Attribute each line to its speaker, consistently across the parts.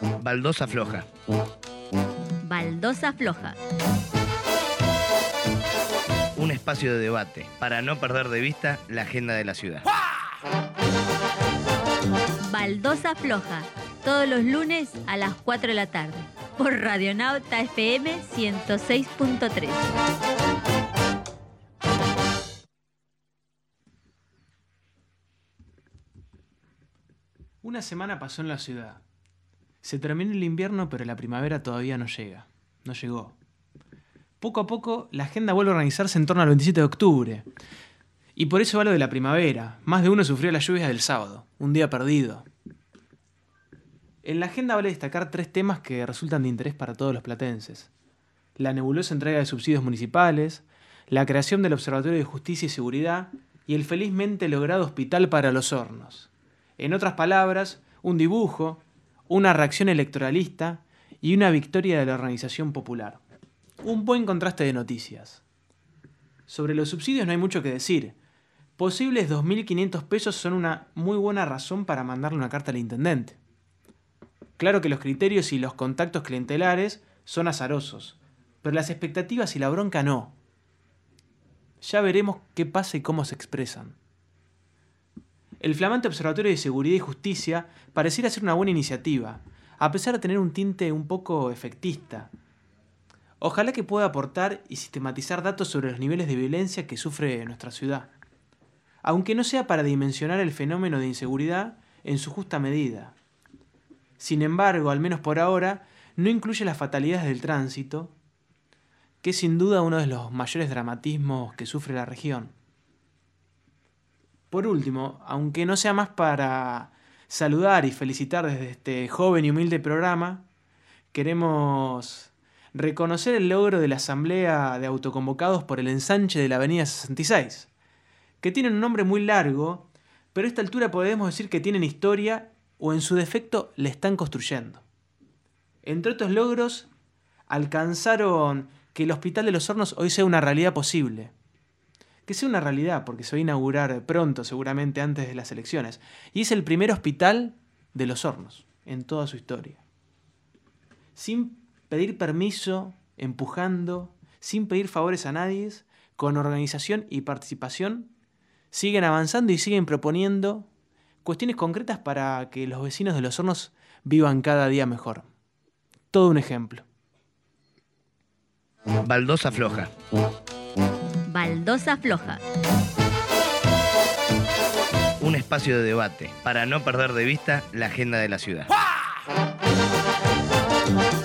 Speaker 1: Baldosa floja.
Speaker 2: Baldosa floja.
Speaker 1: Un espacio de debate para no perder de vista la agenda de la ciudad.
Speaker 2: Baldosa floja. Todos los lunes a las 4 de la tarde. Por Radionauta FM 106.3.
Speaker 3: Una semana pasó en la ciudad. Se terminó el invierno, pero la primavera todavía no llega. No llegó. Poco a poco, la agenda vuelve a organizarse en torno al 27 de octubre. Y por eso va lo de la primavera. Más de uno sufrió las lluvias del sábado, un día perdido. En la agenda vale destacar tres temas que resultan de interés para todos los platenses. La nebulosa entrega de subsidios municipales, la creación del Observatorio de Justicia y Seguridad y el felizmente logrado Hospital para los Hornos. En otras palabras, un dibujo, una reacción electoralista y una victoria de la organización popular. Un buen contraste de noticias. Sobre los subsidios no hay mucho que decir. Posibles 2.500 pesos son una muy buena razón para mandarle una carta al intendente. Claro que los criterios y los contactos clientelares son azarosos, pero las expectativas y la bronca no. Ya veremos qué pasa y cómo se expresan. El flamante Observatorio de Seguridad y Justicia pareciera ser una buena iniciativa, a pesar de tener un tinte un poco efectista. Ojalá que pueda aportar y sistematizar datos sobre los niveles de violencia que sufre nuestra ciudad, aunque no sea para dimensionar el fenómeno de inseguridad en su justa medida. Sin embargo, al menos por ahora, no incluye las fatalidades del tránsito, que es sin duda uno de los mayores dramatismos que sufre la región. Por último, aunque no sea más para saludar y felicitar desde este joven y humilde programa, queremos reconocer el logro de la Asamblea de Autoconvocados por el ensanche de la Avenida 66, que tiene un nombre muy largo, pero a esta altura podemos decir que tienen historia o en su defecto le están construyendo. Entre otros logros, alcanzaron que el Hospital de los Hornos hoy sea una realidad posible que sea una realidad, porque se va a inaugurar pronto, seguramente antes de las elecciones. Y es el primer hospital de los hornos en toda su historia. Sin pedir permiso, empujando, sin pedir favores a nadie, con organización y participación, siguen avanzando y siguen proponiendo cuestiones concretas para que los vecinos de los hornos vivan cada día mejor. Todo un ejemplo.
Speaker 1: Baldosa floja.
Speaker 2: Baldosa Floja.
Speaker 1: Un espacio de debate para no perder de vista la agenda de la ciudad.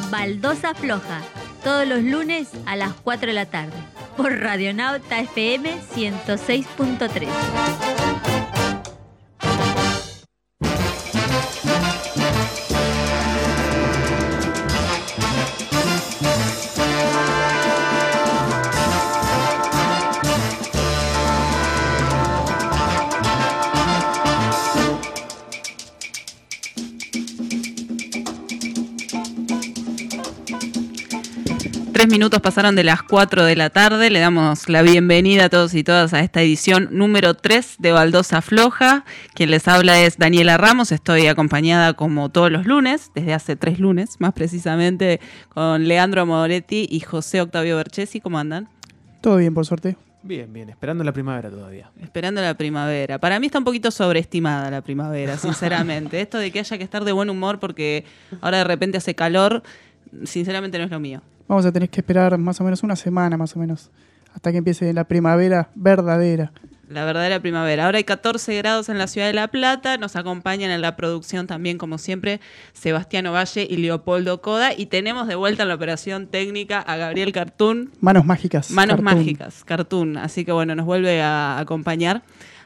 Speaker 2: Baldosa Floja. Todos los lunes a las 4 de la tarde. Por Radionauta FM 106.3.
Speaker 4: minutos pasaron de las 4 de la tarde. Le damos la bienvenida a todos y todas a esta edición número 3 de Baldosa Floja. Quien les habla es Daniela Ramos. Estoy acompañada como todos los lunes, desde hace tres lunes más precisamente, con Leandro Moretti y José Octavio Berchesi. ¿Cómo andan?
Speaker 5: Todo bien, por suerte.
Speaker 3: Bien, bien, esperando la primavera todavía.
Speaker 4: Esperando la primavera. Para mí está un poquito sobreestimada la primavera, sinceramente. Esto de que haya que estar de buen humor porque ahora de repente hace calor, sinceramente no es lo mío.
Speaker 5: Vamos a tener que esperar más o menos una semana, más o menos, hasta que empiece la primavera verdadera.
Speaker 4: La verdadera primavera. Ahora hay 14 grados en la ciudad de La Plata. Nos acompañan en la producción también, como siempre, Sebastián Ovalle y Leopoldo Coda. Y tenemos de vuelta en la operación técnica a Gabriel Cartoon.
Speaker 5: Manos mágicas.
Speaker 4: Manos mágicas, Cartoon. Así que bueno, nos vuelve a acompañar.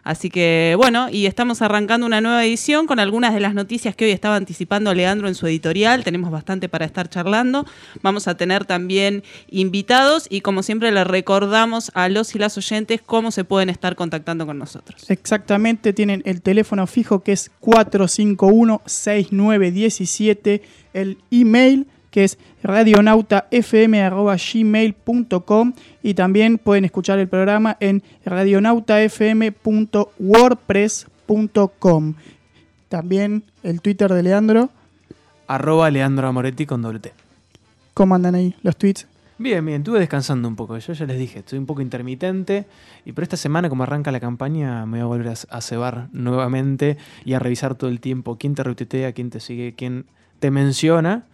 Speaker 4: Así que bueno, y estamos arrancando una nueva edición con algunas de las noticias que hoy estaba anticipando Leandro en su editorial. Tenemos bastante para estar charlando. Vamos a tener también invitados y como siempre le recordamos a los y las oyentes cómo se pueden estar contactando con nosotros.
Speaker 5: Exactamente, tienen el teléfono fijo que es 451-6917, el email que es radionautafm.gmail.com y también pueden escuchar el programa en radionautafm.wordpress.com. También el Twitter de Leandro.
Speaker 3: arroba Leandro Amoretti con doble T.
Speaker 5: ¿Cómo andan ahí los tweets?
Speaker 3: Bien, bien, estuve descansando un poco. Yo ya les dije, estoy un poco intermitente. Y pero esta semana, como arranca la campaña, me voy a volver a, a cebar nuevamente y a revisar todo el tiempo quién te retuitea, quién te sigue, quién te menciona.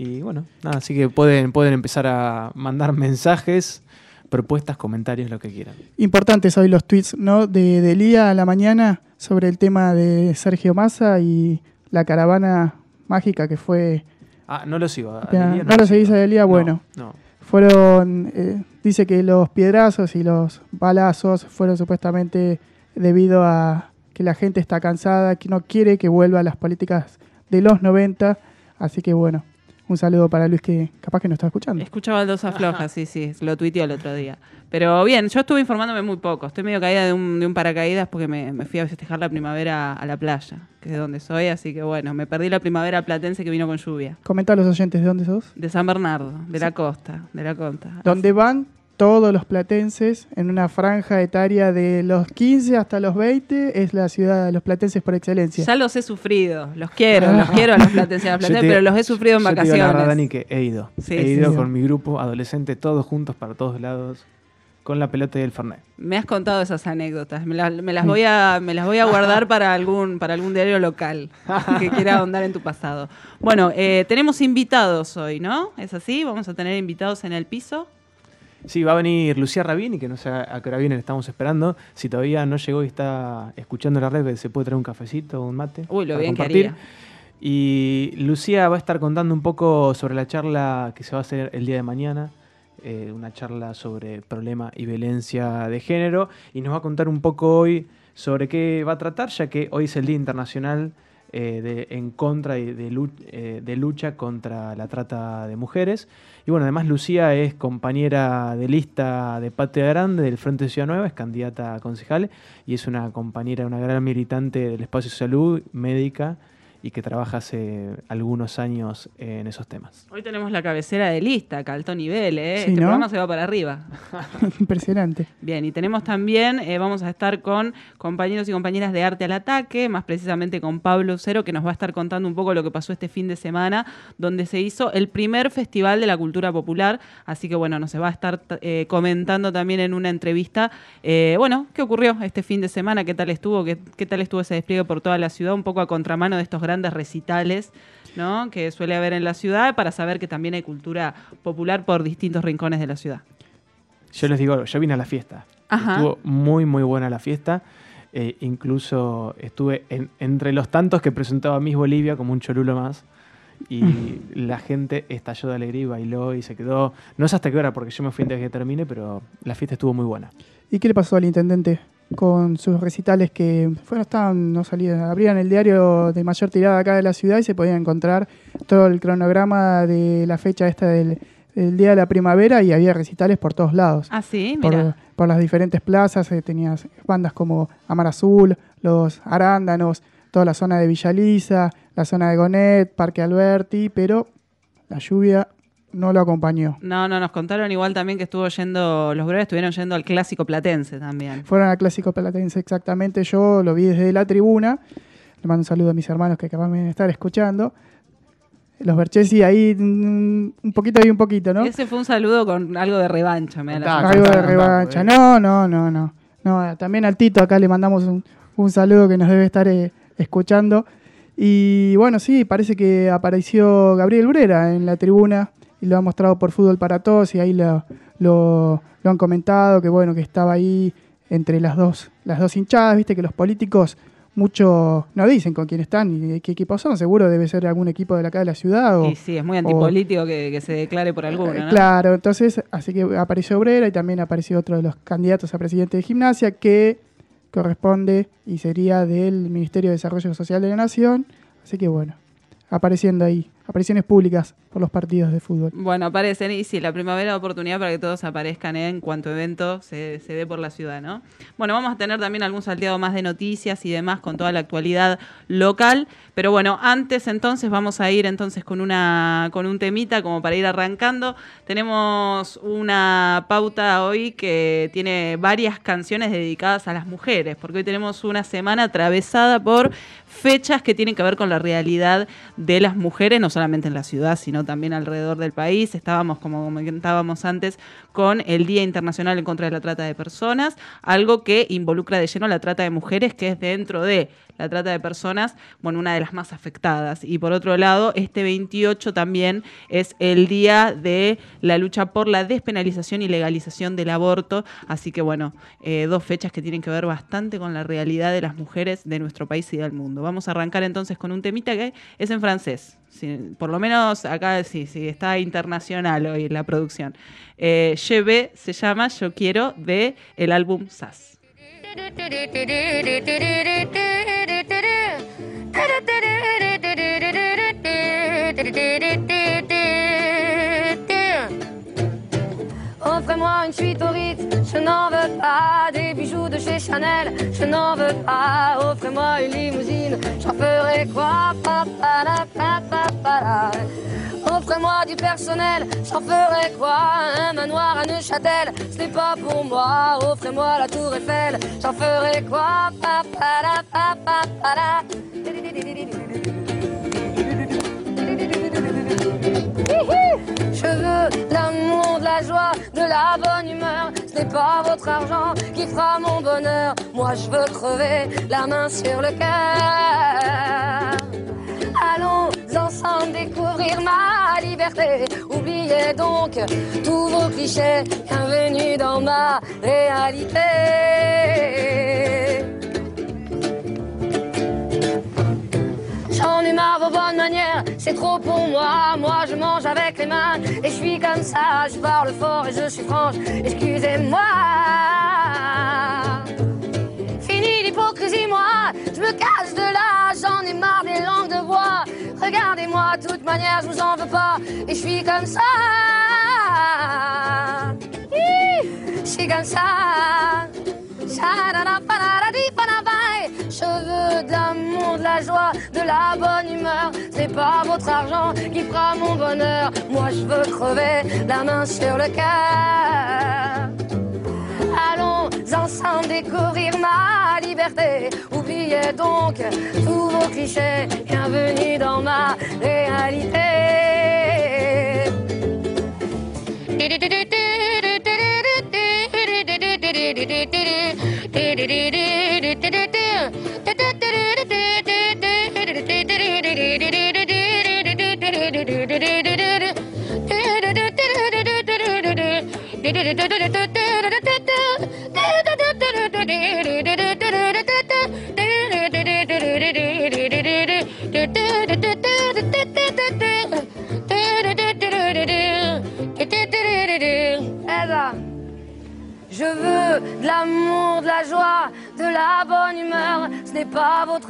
Speaker 3: Y bueno, nada, así que pueden, pueden empezar a mandar mensajes, propuestas, comentarios, lo que quieran.
Speaker 5: Importantes hoy los tweets, ¿no? De, de Lía a la mañana sobre el tema de Sergio Massa y la caravana mágica que fue.
Speaker 3: Ah, no lo sigo.
Speaker 5: ¿no lo seguís a Delía?
Speaker 3: No,
Speaker 5: Bueno.
Speaker 3: No.
Speaker 5: Fueron. eh, dice que los piedrazos y los balazos fueron supuestamente debido a que la gente está cansada, que no quiere que vuelva a las políticas de los 90. Así que bueno, un saludo para Luis que capaz que no está escuchando.
Speaker 4: Escuchaba baldosa floja, sí, sí, lo tuiteó el otro día. Pero bien, yo estuve informándome muy poco. Estoy medio caída de un, de un paracaídas porque me, me fui a festejar la primavera a la playa, que es de donde soy. Así que bueno, me perdí la primavera platense que vino con lluvia.
Speaker 5: Comenta a los oyentes de dónde sos.
Speaker 4: De San Bernardo, de la costa, de la costa.
Speaker 5: Donde van todos los platenses en una franja etaria de los 15 hasta los 20. Es la ciudad de los platenses por excelencia.
Speaker 4: Ya los he sufrido, los quiero, los quiero a los platenses a
Speaker 3: Yo
Speaker 4: platenses,
Speaker 3: te-
Speaker 4: pero los he sufrido en
Speaker 3: yo te digo la
Speaker 4: vacaciones.
Speaker 3: verdad, Dani, que he ido.
Speaker 4: Sí,
Speaker 3: he
Speaker 4: sí,
Speaker 3: ido
Speaker 5: sí.
Speaker 3: con mi grupo adolescente, todos juntos para todos lados, con la pelota y el Fernet.
Speaker 4: Me has contado esas anécdotas. Me, las- me las voy a me las voy a guardar para algún para algún diario local que quiera ahondar en tu pasado. Bueno, eh, tenemos invitados hoy, ¿no? ¿Es así? Vamos a tener invitados en el piso.
Speaker 3: Sí, va a venir Lucía Rabini, que no sé a qué hora viene, le estamos esperando. Si todavía no llegó y está escuchando la red, que se puede traer un cafecito o un mate.
Speaker 4: Uy, lo bien que
Speaker 3: compartir.
Speaker 4: haría.
Speaker 3: Y Lucía va a estar contando un poco sobre la charla que se va a hacer el día de mañana, eh, una charla sobre problema y violencia de género, y nos va a contar un poco hoy sobre qué va a tratar, ya que hoy es el Día Internacional eh, de, en contra y de, eh, de lucha contra la trata de mujeres. Y bueno, además Lucía es compañera de lista de Patria Grande del Frente Ciudad Nueva, es candidata a concejal y es una compañera, una gran militante del espacio de salud, médica y que trabaja hace algunos años en esos temas.
Speaker 4: Hoy tenemos la cabecera de lista, acá, alto nivel, ¿eh?
Speaker 5: Sí,
Speaker 4: este
Speaker 5: ¿no?
Speaker 4: programa se va para arriba.
Speaker 5: Impresionante.
Speaker 4: Bien, y tenemos también, eh, vamos a estar con compañeros y compañeras de Arte al Ataque, más precisamente con Pablo Cero, que nos va a estar contando un poco lo que pasó este fin de semana, donde se hizo el primer Festival de la Cultura Popular. Así que bueno, nos se va a estar eh, comentando también en una entrevista, eh, bueno, qué ocurrió este fin de semana, qué tal estuvo, qué, qué tal estuvo ese despliegue por toda la ciudad, un poco a contramano de estos grandes recitales. ¿no? que suele haber en la ciudad para saber que también hay cultura popular por distintos rincones de la ciudad.
Speaker 3: Yo les digo, yo vine a la fiesta.
Speaker 4: Ajá.
Speaker 3: Estuvo muy, muy buena la fiesta. Eh, incluso estuve en- entre los tantos que presentaba Miss Bolivia como un cholulo más. Y la gente estalló de alegría y bailó y se quedó. No sé hasta qué hora, porque yo me fui antes de que termine, pero la fiesta estuvo muy buena.
Speaker 5: ¿Y qué le pasó al intendente con sus recitales que bueno, estaban, no salían, abrían el diario de mayor tirada acá de la ciudad y se podían encontrar todo el cronograma de la fecha esta del, del día de la primavera y había recitales por todos lados.
Speaker 4: Ah, sí,
Speaker 5: por, por las diferentes plazas, eh, tenías bandas como Amar Azul, Los Arándanos, toda la zona de Villaliza, la zona de Gonet, Parque Alberti, pero la lluvia no lo acompañó.
Speaker 4: No, no, nos contaron igual también que estuvo yendo, los breves estuvieron yendo al clásico platense también.
Speaker 5: Fueron al Clásico Platense exactamente, yo lo vi desde la tribuna, le mando un saludo a mis hermanos que acaban de estar escuchando. Los Berchesi ahí mm, un poquito y un poquito, ¿no?
Speaker 4: Ese fue un saludo con algo de revancha, me da la
Speaker 5: Algo de revancha. No, no, no, no. No, también al Tito acá le mandamos un, un saludo que nos debe estar eh, escuchando. Y bueno, sí, parece que apareció Gabriel Brera en la tribuna y lo ha mostrado por Fútbol para Todos y ahí lo, lo, lo han comentado, que bueno, que estaba ahí entre las dos, las dos hinchadas, viste que los políticos mucho no dicen con quién están y qué equipo son, seguro debe ser algún equipo de la acá de la ciudad o,
Speaker 4: Y sí, es muy antipolítico que, que se declare por alguno,
Speaker 5: eh,
Speaker 4: ¿no?
Speaker 5: Claro, entonces, así que apareció Obrera y también apareció otro de los candidatos a presidente de gimnasia que corresponde y sería del Ministerio de Desarrollo Social de la Nación. Así que bueno, apareciendo ahí, apariciones públicas por los partidos de fútbol.
Speaker 4: Bueno, aparecen y sí, la primavera oportunidad para que todos aparezcan ¿eh? en cuanto evento se, se dé por la ciudad, ¿no? Bueno, vamos a tener también algún salteado más de noticias y demás con toda la actualidad local, pero bueno, antes entonces vamos a ir entonces con una con un temita como para ir arrancando. Tenemos una pauta hoy que tiene varias canciones dedicadas a las mujeres, porque hoy tenemos una semana atravesada por fechas que tienen que ver con la realidad de las mujeres. Nos solamente en la ciudad, sino también alrededor del país. Estábamos, como comentábamos antes, con el Día Internacional en contra de la Trata de Personas, algo que involucra de lleno la trata de mujeres, que es dentro de la trata de personas, bueno, una de las más afectadas. Y por otro lado, este 28 también es el día de la lucha por la despenalización y legalización del aborto. Así que, bueno, eh, dos fechas que tienen que ver bastante con la realidad de las mujeres de nuestro país y del mundo. Vamos a arrancar entonces con un temita que es en francés. Por lo menos acá sí, sí, está internacional hoy la producción. Eh, se llama Yo Quiero de el álbum SAS.
Speaker 6: je n'en veux pas des bijoux de chez Chanel, je n'en veux pas. Offrez-moi une limousine, j'en ferai quoi? Offrez-moi du personnel, j'en ferai quoi? Un manoir à Neuchâtel, ce n'est pas pour moi. Offrez-moi la tour Eiffel, j'en ferai quoi? Je veux l'amour, de la joie, de la bonne humeur. Ce n'est pas votre argent qui fera mon bonheur. Moi, je veux crever la main sur le cœur. Allons ensemble découvrir ma liberté. Oubliez donc tous vos clichés. Bienvenue dans ma réalité. J'en ai marre vos bonnes manières, c'est trop pour moi. Moi je mange avec les mains et je suis comme ça. Je parle fort et je suis franche, excusez-moi. Fini l'hypocrisie, moi, je me cache de là. J'en ai marre des langues de bois. Regardez-moi, de toute manière, je vous en veux pas et je suis comme ça. Je suis comme ça. Je veux de l'amour, de la joie, de la bonne humeur. C'est pas votre argent qui fera mon bonheur. Moi je veux crever la main sur le cœur. Allons ensemble découvrir ma liberté. Oubliez donc tous vos clichés. Bienvenue dans ma réalité.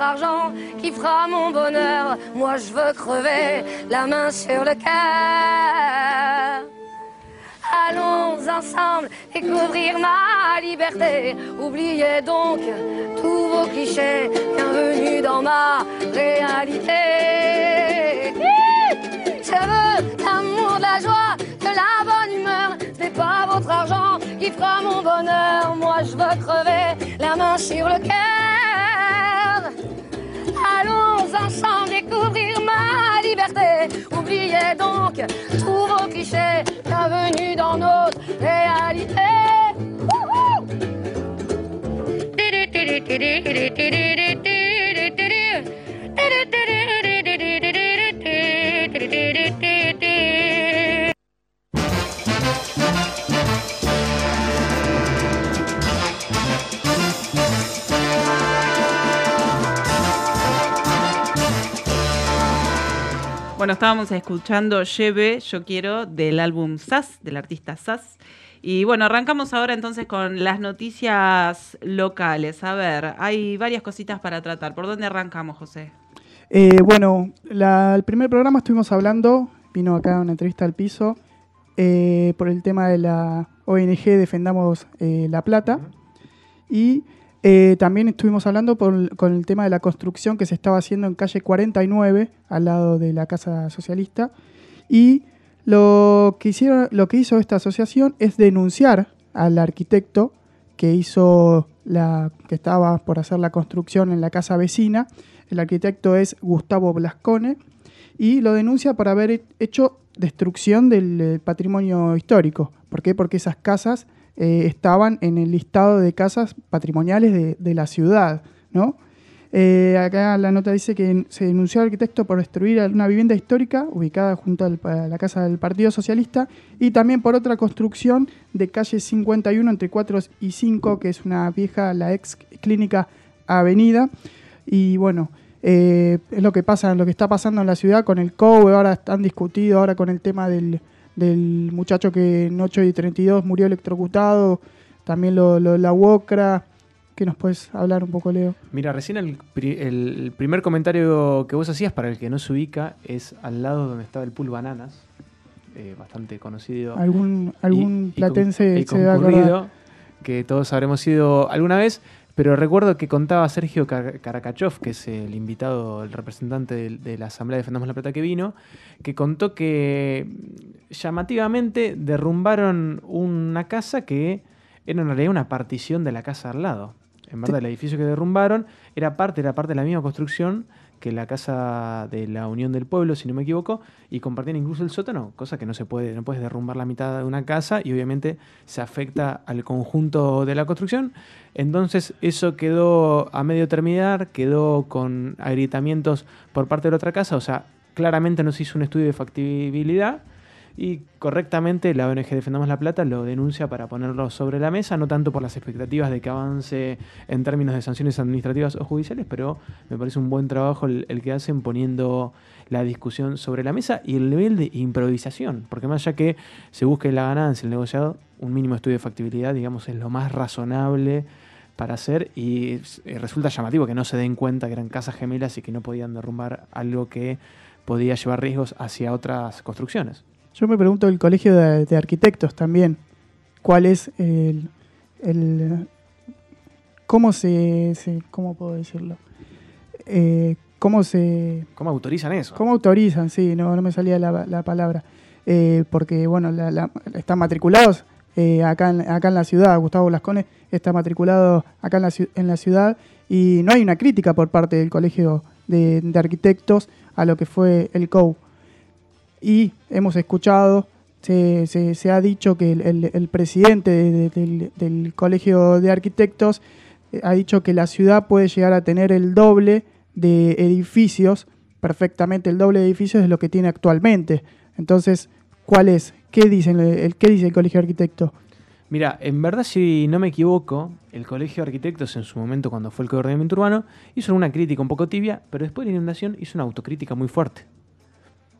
Speaker 6: Argent qui fera mon bonheur. Moi, je veux crever la main sur le cœur. Allons ensemble découvrir ma liberté. Oubliez donc tous vos clichés. Bienvenue dans ma réalité. Je veux l'amour, de la joie, de la bonne humeur. Ce n'est pas votre argent qui fera mon bonheur. Moi, je veux crever la main sur le cœur. trouve vos clichés, bienvenue dans notre réalité.
Speaker 4: Wouhou Bueno, estábamos escuchando Lleve, Yo Quiero, del álbum SAS, del artista SAS. Y bueno, arrancamos ahora entonces con las noticias locales. A ver, hay varias cositas para tratar. ¿Por dónde arrancamos, José?
Speaker 5: Eh, bueno, el primer programa estuvimos hablando, vino acá una entrevista al piso, eh, por el tema de la ONG Defendamos eh, la Plata. Y eh, también estuvimos hablando con el tema de la construcción que se estaba haciendo en calle 49, al lado de la Casa Socialista. Y lo que, hicieron, lo que hizo esta asociación es denunciar al arquitecto que hizo la que estaba por hacer la construcción en la casa vecina. El arquitecto es Gustavo Blascone y lo denuncia por haber he- hecho destrucción del patrimonio histórico. ¿Por qué? Porque esas casas eh, estaban en el listado de casas patrimoniales de, la ciudad, ¿no? Eh, acá la nota dice que se denunció al arquitecto por destruir una vivienda histórica ubicada junto a la casa del Partido Socialista y también por otra construcción de calle 51 entre 4 y 5, que es una vieja, la ex clínica Avenida. Y bueno, eh, es lo que pasa, lo que está pasando en la ciudad con el COE, ahora están discutidos ahora con el tema del, del muchacho que en 8 y 32 murió electrocutado, también lo, lo- la UOCRA. ¿Qué nos puedes hablar un poco, Leo?
Speaker 3: Mira, recién el, pri- el primer comentario que vos hacías, para el que no se ubica, es al lado donde estaba el pool Bananas, eh, bastante conocido.
Speaker 5: Algún, algún
Speaker 3: y- y
Speaker 5: platense
Speaker 3: con- y
Speaker 5: se va a acordar.
Speaker 3: concurrido, que todos habremos ido alguna vez, pero recuerdo que contaba Sergio Karakachov, que es el invitado, el representante de, de la Asamblea Defendamos la Plata que vino, que contó que llamativamente derrumbaron una casa que era en realidad una partición de la casa al lado. En verdad, el edificio que derrumbaron era parte, era parte de la misma construcción que la casa de la Unión del Pueblo, si no me equivoco, y compartían incluso el sótano, cosa que no se puede, no puedes derrumbar la mitad de una casa y obviamente se afecta al conjunto de la construcción. Entonces eso quedó a medio terminar, quedó con agrietamientos por parte de la otra casa, o sea, claramente no se hizo un estudio de factibilidad y correctamente la ONG Defendamos la Plata lo denuncia para ponerlo sobre la mesa, no tanto por las expectativas de que avance en términos de sanciones administrativas o judiciales, pero me parece un buen trabajo el, que hacen poniendo la discusión sobre la mesa y el nivel de improvisación, porque más allá que se busque la ganancia, el negociado, un mínimo estudio de factibilidad, digamos, es lo más razonable para hacer y eh, resulta llamativo que no se den cuenta que eran casas gemelas y que no podían derrumbar algo que podía llevar riesgos hacia otras construcciones.
Speaker 5: Yo me pregunto el colegio de, de arquitectos también. ¿Cuál es el. el- ¿Cómo se, se- ¿Cómo puedo decirlo? Eh, ¿Cómo se.
Speaker 3: ¿Cómo autorizan eso?
Speaker 5: ¿Cómo autorizan? Sí, no, no me salía la, la palabra. Eh, porque, bueno, la- la- están matriculados eh, acá, en, acá en la ciudad. Gustavo Lascone está matriculado acá en la, en la ciudad y no hay una crítica por parte del Colegio de, de Arquitectos a lo que fue el COU. Y hemos escuchado, se, se- se ha dicho que el, el- presidente de- de- del, del Colegio de Arquitectos eh, ha dicho que la ciudad puede llegar a tener el doble de edificios, perfectamente el doble de edificios de lo que tiene actualmente. Entonces, ¿cuál es? ¿Qué, dicen, el, ¿qué dice el Colegio de Arquitectos?
Speaker 3: Mira, en verdad, si no me equivoco, el Colegio de Arquitectos en su momento, cuando fue el Ordenamiento Urbano, hizo una crítica un poco tibia, pero después de la inundación hizo una autocrítica muy fuerte.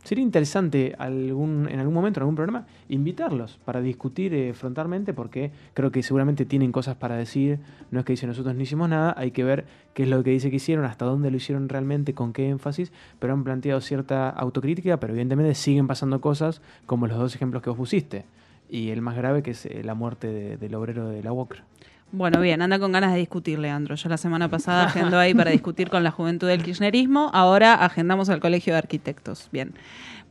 Speaker 3: Sería interesante algún, en algún momento, en algún programa, invitarlos para discutir eh, frontalmente, porque creo que seguramente tienen cosas para decir. No es que dicen nosotros no hicimos nada, hay que ver qué es lo que dice que hicieron, hasta dónde lo hicieron realmente, con qué énfasis, pero han planteado cierta autocrítica, pero evidentemente siguen pasando cosas como los dos ejemplos que vos pusiste. Y el más grave que es eh, la muerte de- del obrero de la UOCRA.
Speaker 4: Bueno, bien, anda con ganas de discutir, Leandro. Yo la semana pasada agendó ahí para discutir con la juventud del kirchnerismo, ahora agendamos al Colegio de Arquitectos. Bien.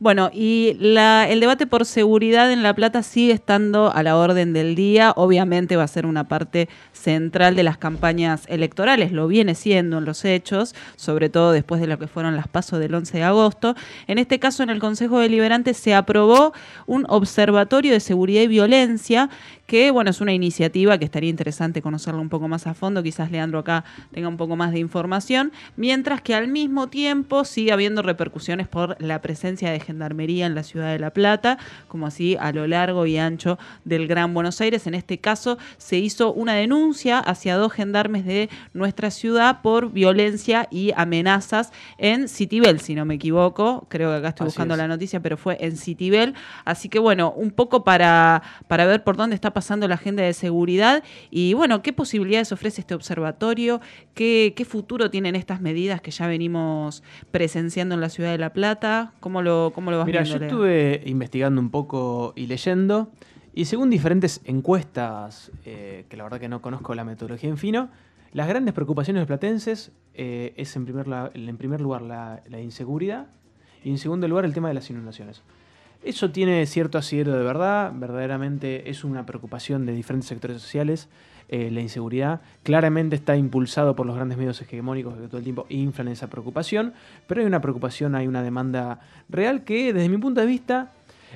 Speaker 4: Bueno, y el debate por seguridad en La Plata sigue estando a la orden del día. Obviamente va a ser una parte central de las campañas electorales, lo viene siendo en los hechos, sobre todo después de lo que fueron las pasos del 11 de agosto. En este caso, en el Consejo Deliberante se aprobó un observatorio de seguridad y violencia que bueno, es una iniciativa que estaría interesante conocerla un poco más a fondo, quizás Leandro acá tenga un poco más de información, mientras que al mismo tiempo sigue habiendo repercusiones por la presencia de gendarmería en la ciudad de La Plata, como así a lo largo y ancho del Gran Buenos Aires. En este caso se hizo una denuncia hacia dos gendarmes de nuestra ciudad por violencia y amenazas en Citibel, si no me equivoco, creo que acá estoy
Speaker 3: Así
Speaker 4: buscando
Speaker 3: es.
Speaker 4: la noticia, pero fue en Citibel. Así que bueno, un poco para, para ver por dónde está pasando la agenda de seguridad y bueno, qué posibilidades ofrece este observatorio, qué, qué futuro tienen estas medidas que ya venimos presenciando en la ciudad de La Plata, cómo lo, cómo lo vas
Speaker 3: Mira,
Speaker 4: viendo,
Speaker 3: yo estuve investigando un poco y leyendo, y según diferentes encuestas, eh, que la verdad que no conozco la metodología en fino, las grandes preocupaciones de platenses eh, es en primer, la- en primer lugar la, la inseguridad y en segundo lugar el tema de las inundaciones. Eso tiene cierto asidero de verdad, verdaderamente es una preocupación de diferentes sectores sociales. Eh, la inseguridad claramente está impulsado por los grandes medios hegemónicos que todo el tiempo inflan esa preocupación, pero hay una preocupación, hay una demanda real que desde mi punto de vista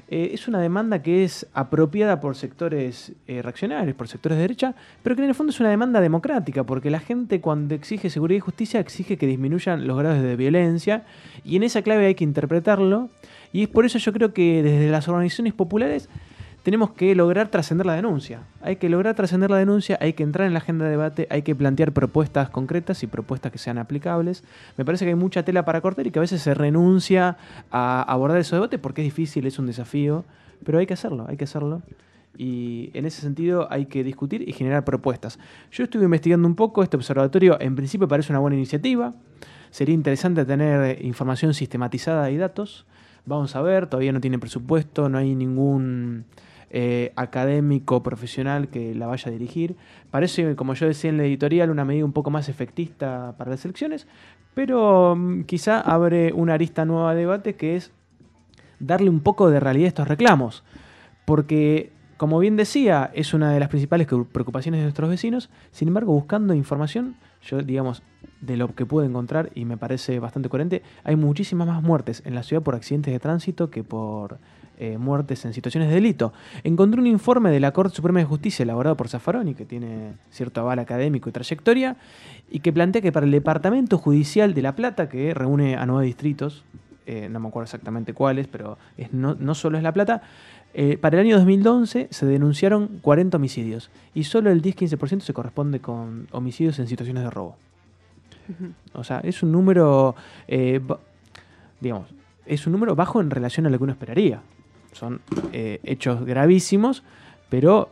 Speaker 3: eh, es una demanda que es apropiada por sectores eh, reaccionarios, por sectores de derecha, pero que en el fondo es una demanda democrática, porque la gente cuando exige seguridad y justicia exige que disminuyan los grados de violencia, y en esa clave hay que interpretarlo, y es por eso yo creo que desde las organizaciones populares tenemos que lograr trascender la denuncia. Hay que lograr trascender la denuncia, hay que entrar en la agenda de debate, hay que plantear propuestas concretas y propuestas que sean aplicables. Me parece que hay mucha tela para cortar y que a veces se renuncia a abordar esos debates porque es difícil, es un desafío, pero hay que hacerlo, hay que hacerlo. Y en ese sentido hay que discutir y generar propuestas. Yo estuve investigando un poco, este observatorio en principio parece una buena iniciativa, sería interesante tener información sistematizada y datos. Vamos a ver, todavía no tiene presupuesto, no hay ningún eh, académico profesional que la vaya a dirigir. Parece, como yo decía en la editorial, una medida un poco más efectista para las elecciones, pero mm, quizá abre una arista nueva de debate que es darle un poco de realidad a estos reclamos. Porque, como bien decía, es una de las principales preocupaciones de nuestros vecinos. Sin embargo, buscando información, yo, digamos, de lo que pude encontrar, y me parece bastante coherente, hay muchísimas más muertes en la ciudad por accidentes de tránsito que por eh, muertes en situaciones de delito. Encontré un informe de la Corte Suprema de Justicia elaborado por Zaffaroni, que tiene cierto aval académico y trayectoria, y que plantea que para el Departamento Judicial de La Plata, que reúne a nueve distritos, eh, no me acuerdo exactamente cuáles, pero es, no, no solo es La Plata, eh, para el año 2011 se denunciaron 40 homicidios y solo el 10-15% se corresponde con homicidios en situaciones de robo. O sea, es un número, eh, digamos, es un número bajo en relación a lo que uno esperaría. Son eh, hechos gravísimos, pero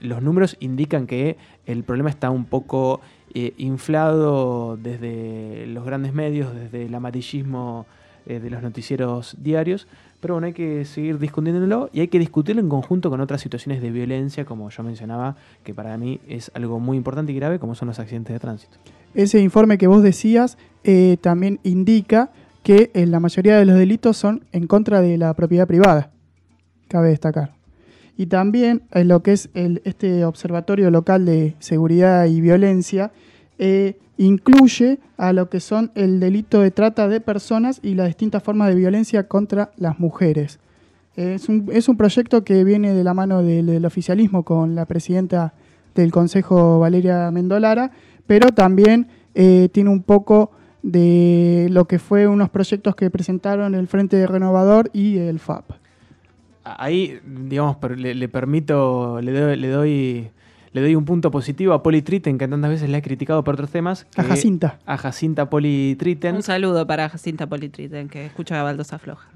Speaker 3: los números indican que el problema está un poco eh, inflado desde los grandes medios, desde el amarillismo eh, de los noticieros diarios. Pero bueno, hay que seguir discutiéndolo y hay que discutirlo en conjunto con otras situaciones de violencia, como yo mencionaba, que para mí es algo muy importante y grave, como son los accidentes de tránsito.
Speaker 5: Ese informe que vos decías eh, también indica que la mayoría de los delitos son en contra de la propiedad privada, cabe destacar. Y también en lo que es el, este Observatorio Local de Seguridad y Violencia, eh, incluye a lo que son el delito de trata de personas y las distintas formas de violencia contra las mujeres. Eh, es, un, es un proyecto que viene de la mano del, del oficialismo con la presidenta del Consejo, Valeria Mendolara, pero también eh, tiene un poco de lo que fue unos proyectos que presentaron el Frente Renovador y el FAP.
Speaker 3: Ahí, digamos, le, le permito, le doy, le doy le doy un punto positivo a Poli Triten, que tantas veces la he criticado por otros temas.
Speaker 5: A
Speaker 3: que-
Speaker 5: Jacinta.
Speaker 3: A Jacinta Poli Triten.
Speaker 4: Un saludo para Jacinta Politriten, que escucha a Baldosa Floja.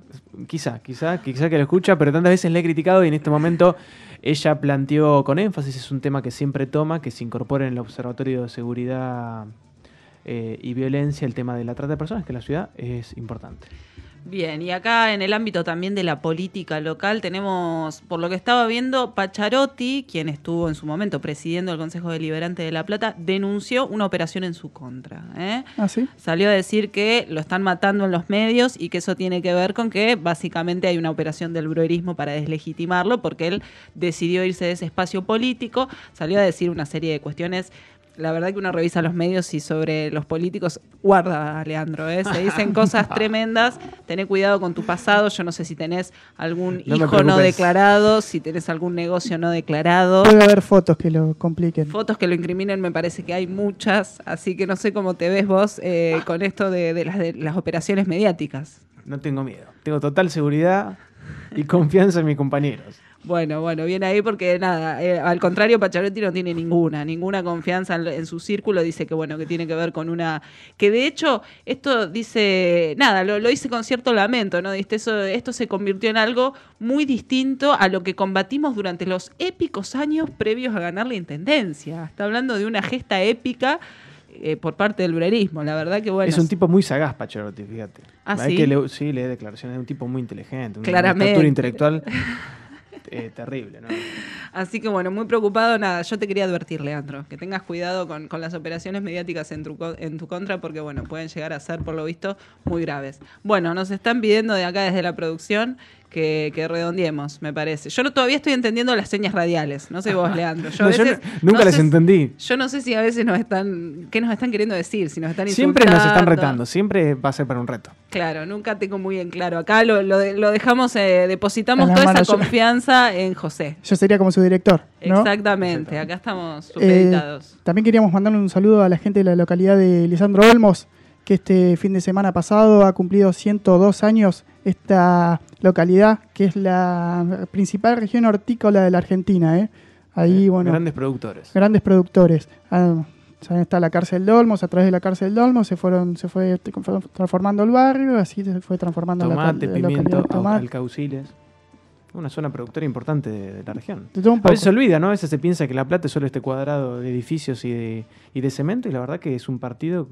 Speaker 3: Quizá, quizá, quizá que lo escucha, pero tantas veces le he criticado y en este momento ella planteó con énfasis, es un tema que siempre toma, que se incorpore en el Observatorio de Seguridad eh, y Violencia, el tema de la trata de personas, que en la ciudad es importante.
Speaker 4: Bien, y acá en el ámbito también de la política local tenemos, por lo que estaba viendo, Pacharotti, quien estuvo en su momento presidiendo el Consejo Deliberante de La Plata, denunció una operación en su contra. ¿eh?
Speaker 5: ¿Ah, sí?
Speaker 4: Salió a decir que lo están matando en los medios y que eso tiene que ver con que básicamente hay una operación del bruerismo para deslegitimarlo porque él decidió irse de ese espacio político. Salió a decir una serie de cuestiones. La verdad que uno revisa los medios y sobre los políticos, guarda, Leandro, ¿eh? se dicen cosas tremendas. Tené cuidado con tu pasado. Yo no sé si tenés algún
Speaker 3: No
Speaker 4: hijo no declarado, si tenés algún negocio no declarado.
Speaker 5: Puede haber fotos que lo compliquen.
Speaker 4: Fotos que lo incriminen me parece que hay muchas, así que no sé cómo te ves vos eh, con esto de, de las, de las operaciones mediáticas.
Speaker 3: No tengo miedo, tengo total seguridad y confianza en mis compañeros.
Speaker 4: Bueno, bueno, viene ahí porque nada, eh, al contrario, Pacharotti no tiene ninguna, ninguna confianza en, en su círculo, dice que bueno, que tiene que ver con una, que de hecho, esto dice, nada, lo, lo dice con cierto lamento, ¿no? Dice, eso, esto se convirtió en algo muy distinto a lo que combatimos durante los épicos años previos a ganar la intendencia. Está hablando de una gesta épica eh, por parte del brerismo, la verdad que bueno.
Speaker 3: es un tipo muy sagaz, Pacharotti, fíjate.
Speaker 4: ¿Ah, sí?
Speaker 3: que le- sí, lee declaraciones, es un tipo muy inteligente, una
Speaker 4: Claramente.
Speaker 3: estatura intelectual eh, terrible, ¿no?
Speaker 4: Así que bueno, muy preocupado, nada, yo te quería advertir, Leandro, que tengas cuidado con, con las operaciones mediáticas en tu, en tu contra, porque bueno, pueden llegar a ser, por lo visto, muy graves. Bueno, nos están pidiendo de acá desde la producción que, que redondeemos, me parece. Yo no, todavía estoy entendiendo las señas radiales. No sé vos, Leandro. Yo,
Speaker 3: No,
Speaker 4: veces-
Speaker 3: nunca
Speaker 4: no
Speaker 3: les
Speaker 4: sé-
Speaker 3: entendí.
Speaker 4: Yo no sé si a veces nos están. ¿Qué nos están queriendo decir? Si nos están
Speaker 3: Siempre nos están
Speaker 4: insultando.
Speaker 3: retando, siempre va a ser para un reto.
Speaker 4: Claro, nunca tengo muy en claro. Acá lo, lo, de- lo dejamos, eh, depositamos
Speaker 5: las
Speaker 4: toda esa
Speaker 5: yo-
Speaker 4: confianza en José.
Speaker 5: Yo sería como su director, ¿no?
Speaker 4: Exactamente, acá estamos
Speaker 5: Eh,
Speaker 4: supeditados.
Speaker 5: también queríamos mandarle un saludo a la gente de la localidad de Lisandro Olmos, que este fin de semana pasado ha cumplido 102 años esta localidad, que es la principal región hortícola de la Argentina. ¿eh? Ahí, bueno,
Speaker 3: Grandes productores.
Speaker 5: grandes productores. Ah, está la cárcel de Olmos, a través de la cárcel de Olmos se fueron, se fue t- fue transformando el barrio, así se fue transformando la,
Speaker 3: Tomate,
Speaker 5: la
Speaker 3: pimiento,
Speaker 5: localidad.
Speaker 3: au-
Speaker 5: Tomate,
Speaker 3: alcauciles. Una zona productora importante de, de la región. A veces se olvida, ¿no? A veces se piensa que La Plata es solo este cuadrado de edificios y de, y de cemento, y la verdad que es un partido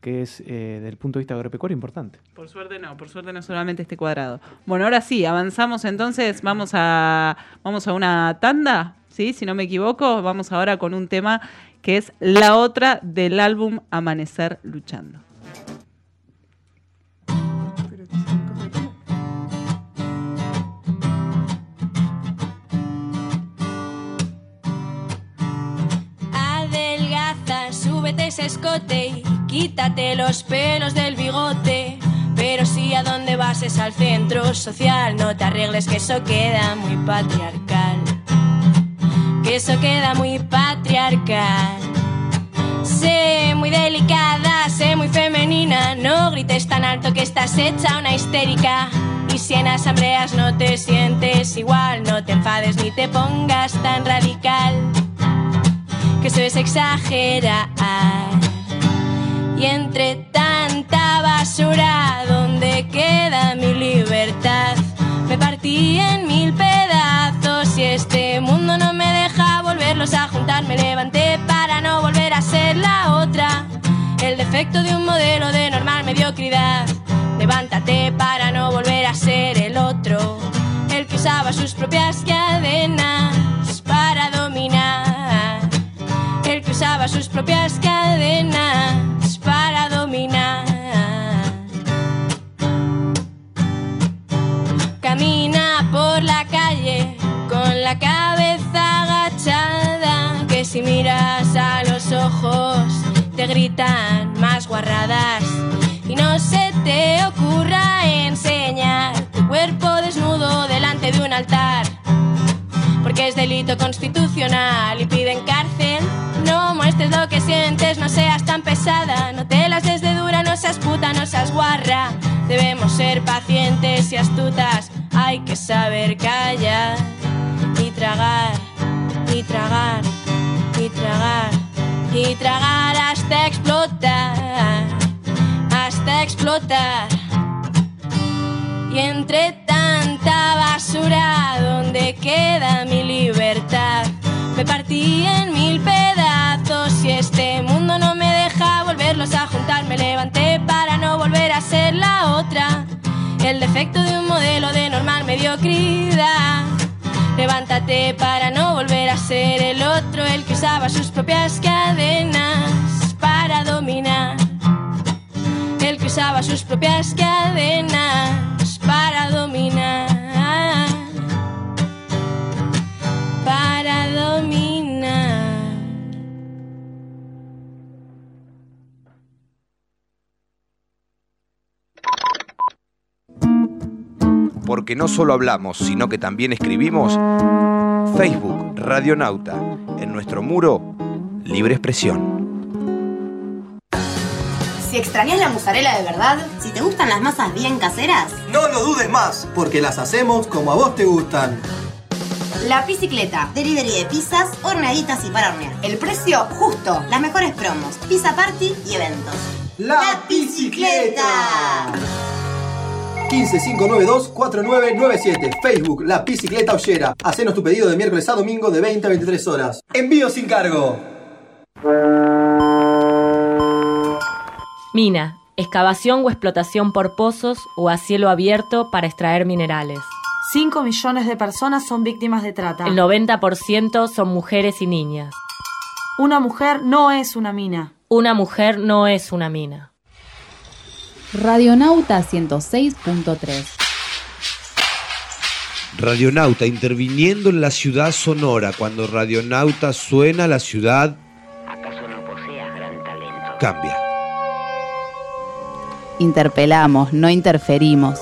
Speaker 3: que es, eh, desde el punto de vista agropecuario, importante.
Speaker 4: Por suerte no, por suerte no solamente este cuadrado. Bueno, ahora sí, avanzamos entonces, vamos a, vamos a una tanda, ¿sí? Si no me equivoco, vamos ahora con un tema que es la otra del álbum Amanecer Luchando.
Speaker 7: Adelgaza, súbete ese escote y quítate los pelos del bigote. Pero si a dónde vas es al centro social, no te arregles que eso queda muy patriarcal. Que eso queda muy patriarcal. Sé muy delicada, sé muy femenina, no grites tan alto que estás hecha una histérica. Y si en asambleas no te sientes igual, no te enfades ni te pongas tan radical que eso es exagerar. Y entre tanta basura, ¿dónde queda mi libertad? Me partí en mil pedazos y este mundo no me deja volverlos a juntar. Me levanté para no volver a ser la otra. El defecto de un modelo de normal mediocridad. Levántate para constitucional y piden cárcel. No muestres lo que sientes, no seas tan pesada, no te las des de dura, no seas puta, no seas guarra. Debemos ser pacientes y astutas, hay que saber callar y tragar, y tragar, y tragar, y tragar hasta explotar, hasta explotar. Y entre partí en mil pedazos y este mundo no me deja volverlos a juntar. Me levanté para no volver a ser la otra. El defecto de un modelo de normal mediocridad. Levántate para no volver a ser el otro, el que usaba sus propias cadenas para dominar el que usaba sus propias cadenas para dominar.
Speaker 8: Porque no solo hablamos, sino que también escribimos. Facebook Radionauta. En nuestro muro, libre expresión.
Speaker 9: Si extrañas la mozzarella de verdad, si te gustan las masas bien caseras,
Speaker 10: No lo dudes más, porque las hacemos como a vos te gustan.
Speaker 9: la bicicleta, delivery de pizzas, horneaditas y para hornear. El precio justo, las mejores promos, pizza party y eventos.
Speaker 10: ¡La bicicleta! 15592-4997 Facebook La Bicicleta Ollera. Hacenos tu pedido de miércoles a domingo de 20 a 23 horas. Envío sin cargo.
Speaker 11: Mina, excavación o explotación por pozos o a cielo abierto para extraer minerales.
Speaker 12: 5 millones de personas son víctimas de trata.
Speaker 11: El 90% son mujeres y niñas.
Speaker 12: Una mujer no es una mina.
Speaker 11: Una mujer no es una mina.
Speaker 13: Radionauta 106.3
Speaker 8: Radionauta interviniendo en la ciudad sonora. Cuando Radionauta suena, la ciudad
Speaker 13: ¿Acaso no poseas gran talento?
Speaker 8: cambia.
Speaker 4: Interpelamos, no interferimos.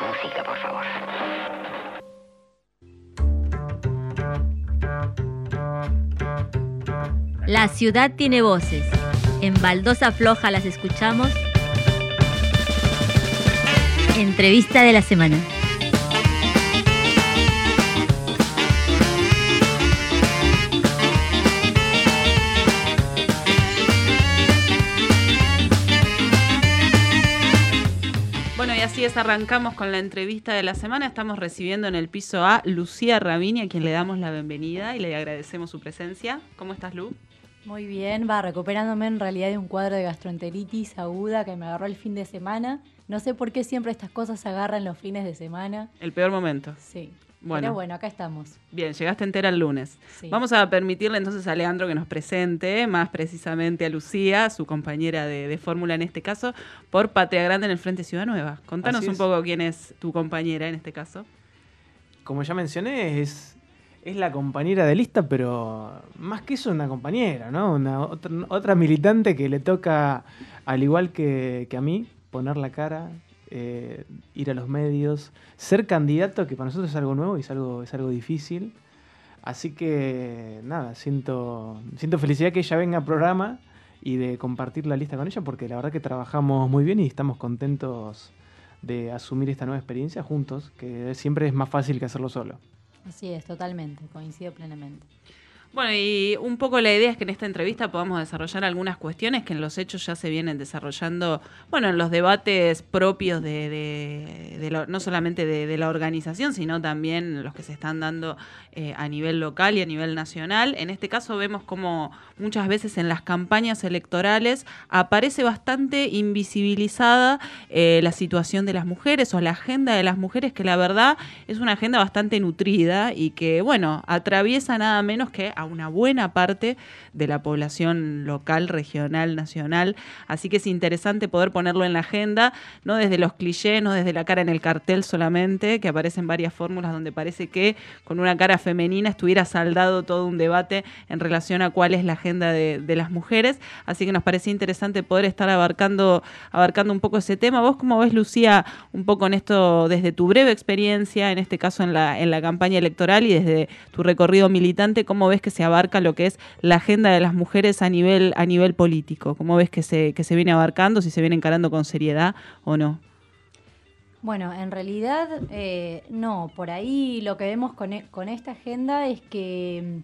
Speaker 13: Música, por favor.
Speaker 2: La ciudad tiene voces. En Baldosa Floja las escuchamos. Entrevista de la semana.
Speaker 4: Bueno, y así es, arrancamos con la entrevista de la semana. Estamos recibiendo en el piso A Lucía Rabini, a quien le damos la bienvenida y le agradecemos su presencia. ¿Cómo estás, Lu?
Speaker 14: Muy bien, va recuperándome en realidad de un cuadro de gastroenteritis aguda que me agarró el fin de semana. No sé por qué siempre estas cosas se agarran los fines de semana.
Speaker 4: El peor momento.
Speaker 14: Sí.
Speaker 4: Bueno.
Speaker 14: Pero bueno, acá estamos.
Speaker 4: Bien, llegaste entera el lunes.
Speaker 14: Sí.
Speaker 4: Vamos a permitirle entonces a Leandro que nos presente, más precisamente a Lucía, su compañera de, de fórmula en este caso, por Patria Grande en el Frente Ciudad Nueva. Contanos un poco quién es tu compañera en este caso.
Speaker 3: Como ya mencioné, es, es la compañera de lista, pero más que eso, una compañera, ¿no? Una, otra, otra militante que le toca, al igual que, que a mí, poner la cara, eh, ir a los medios, ser candidato, que para nosotros es algo nuevo y es algo, es algo difícil. Así que, nada, siento, siento felicidad que ella venga al programa y de compartir la lista con ella, porque la verdad que trabajamos muy bien y estamos contentos de asumir esta nueva experiencia juntos, que siempre es más fácil que hacerlo solo.
Speaker 14: Así es, totalmente, coincido plenamente.
Speaker 4: Bueno, y un poco la idea es que en esta entrevista podamos desarrollar algunas cuestiones que en los hechos ya se vienen desarrollando, bueno, en los debates propios de, lo- no solamente de, de la organización, sino también los que se están dando eh, a nivel local y a nivel nacional. En este caso vemos como muchas veces en las campañas electorales aparece bastante invisibilizada eh, la situación de las mujeres o la agenda de las mujeres, que la verdad es una agenda bastante nutrida y que, bueno, atraviesa nada menos que a una buena parte de la población local, regional, nacional. Así que es interesante poder ponerlo en la agenda, no desde los clichés, no desde la cara en el cartel solamente, que aparecen varias fórmulas donde parece que con una cara femenina estuviera saldado todo un debate en relación a cuál es la agenda de, las mujeres. Así que nos parecía interesante poder estar abarcando, abarcando un poco ese tema. ¿Vos cómo ves, Lucía, un poco en esto desde tu breve experiencia, en este caso en la, en la campaña electoral y desde tu recorrido militante, cómo ves que abarca lo que es la agenda de las mujeres a nivel, a nivel político? ¿Cómo ves que se, que se viene abarcando, si se viene encarando con seriedad o no?
Speaker 14: Bueno, en realidad eh, no, por ahí lo que vemos con, e- con esta agenda es que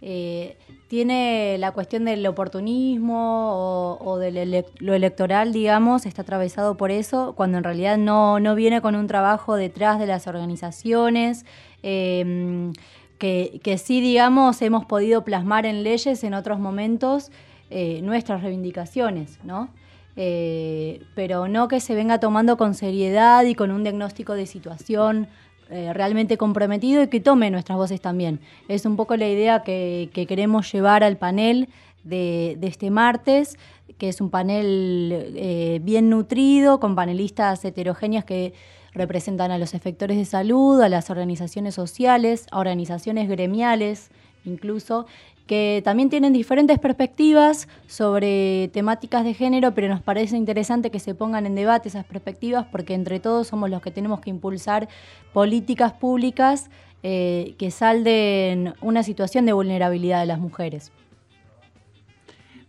Speaker 14: eh, tiene la cuestión del oportunismo o, o de lo electoral, digamos, está atravesado por eso, cuando en realidad no, no viene con un trabajo detrás de las organizaciones. eh, que, sí, digamos, hemos podido plasmar en leyes en otros momentos eh, nuestras reivindicaciones, ¿no? Eh, pero no que se venga tomando con seriedad y con un diagnóstico de situación eh, realmente comprometido y que tome nuestras voces también. Es un poco la idea que, que queremos llevar al panel de, de este martes, que es un panel bien nutrido, con panelistas heterogéneas que representan a los efectores de salud, a las organizaciones sociales, a organizaciones gremiales incluso, que también tienen diferentes perspectivas sobre temáticas de género, pero nos parece interesante que se pongan en debate esas perspectivas porque entre todos somos los que tenemos que impulsar políticas públicas eh, que salden una situación de vulnerabilidad de las mujeres.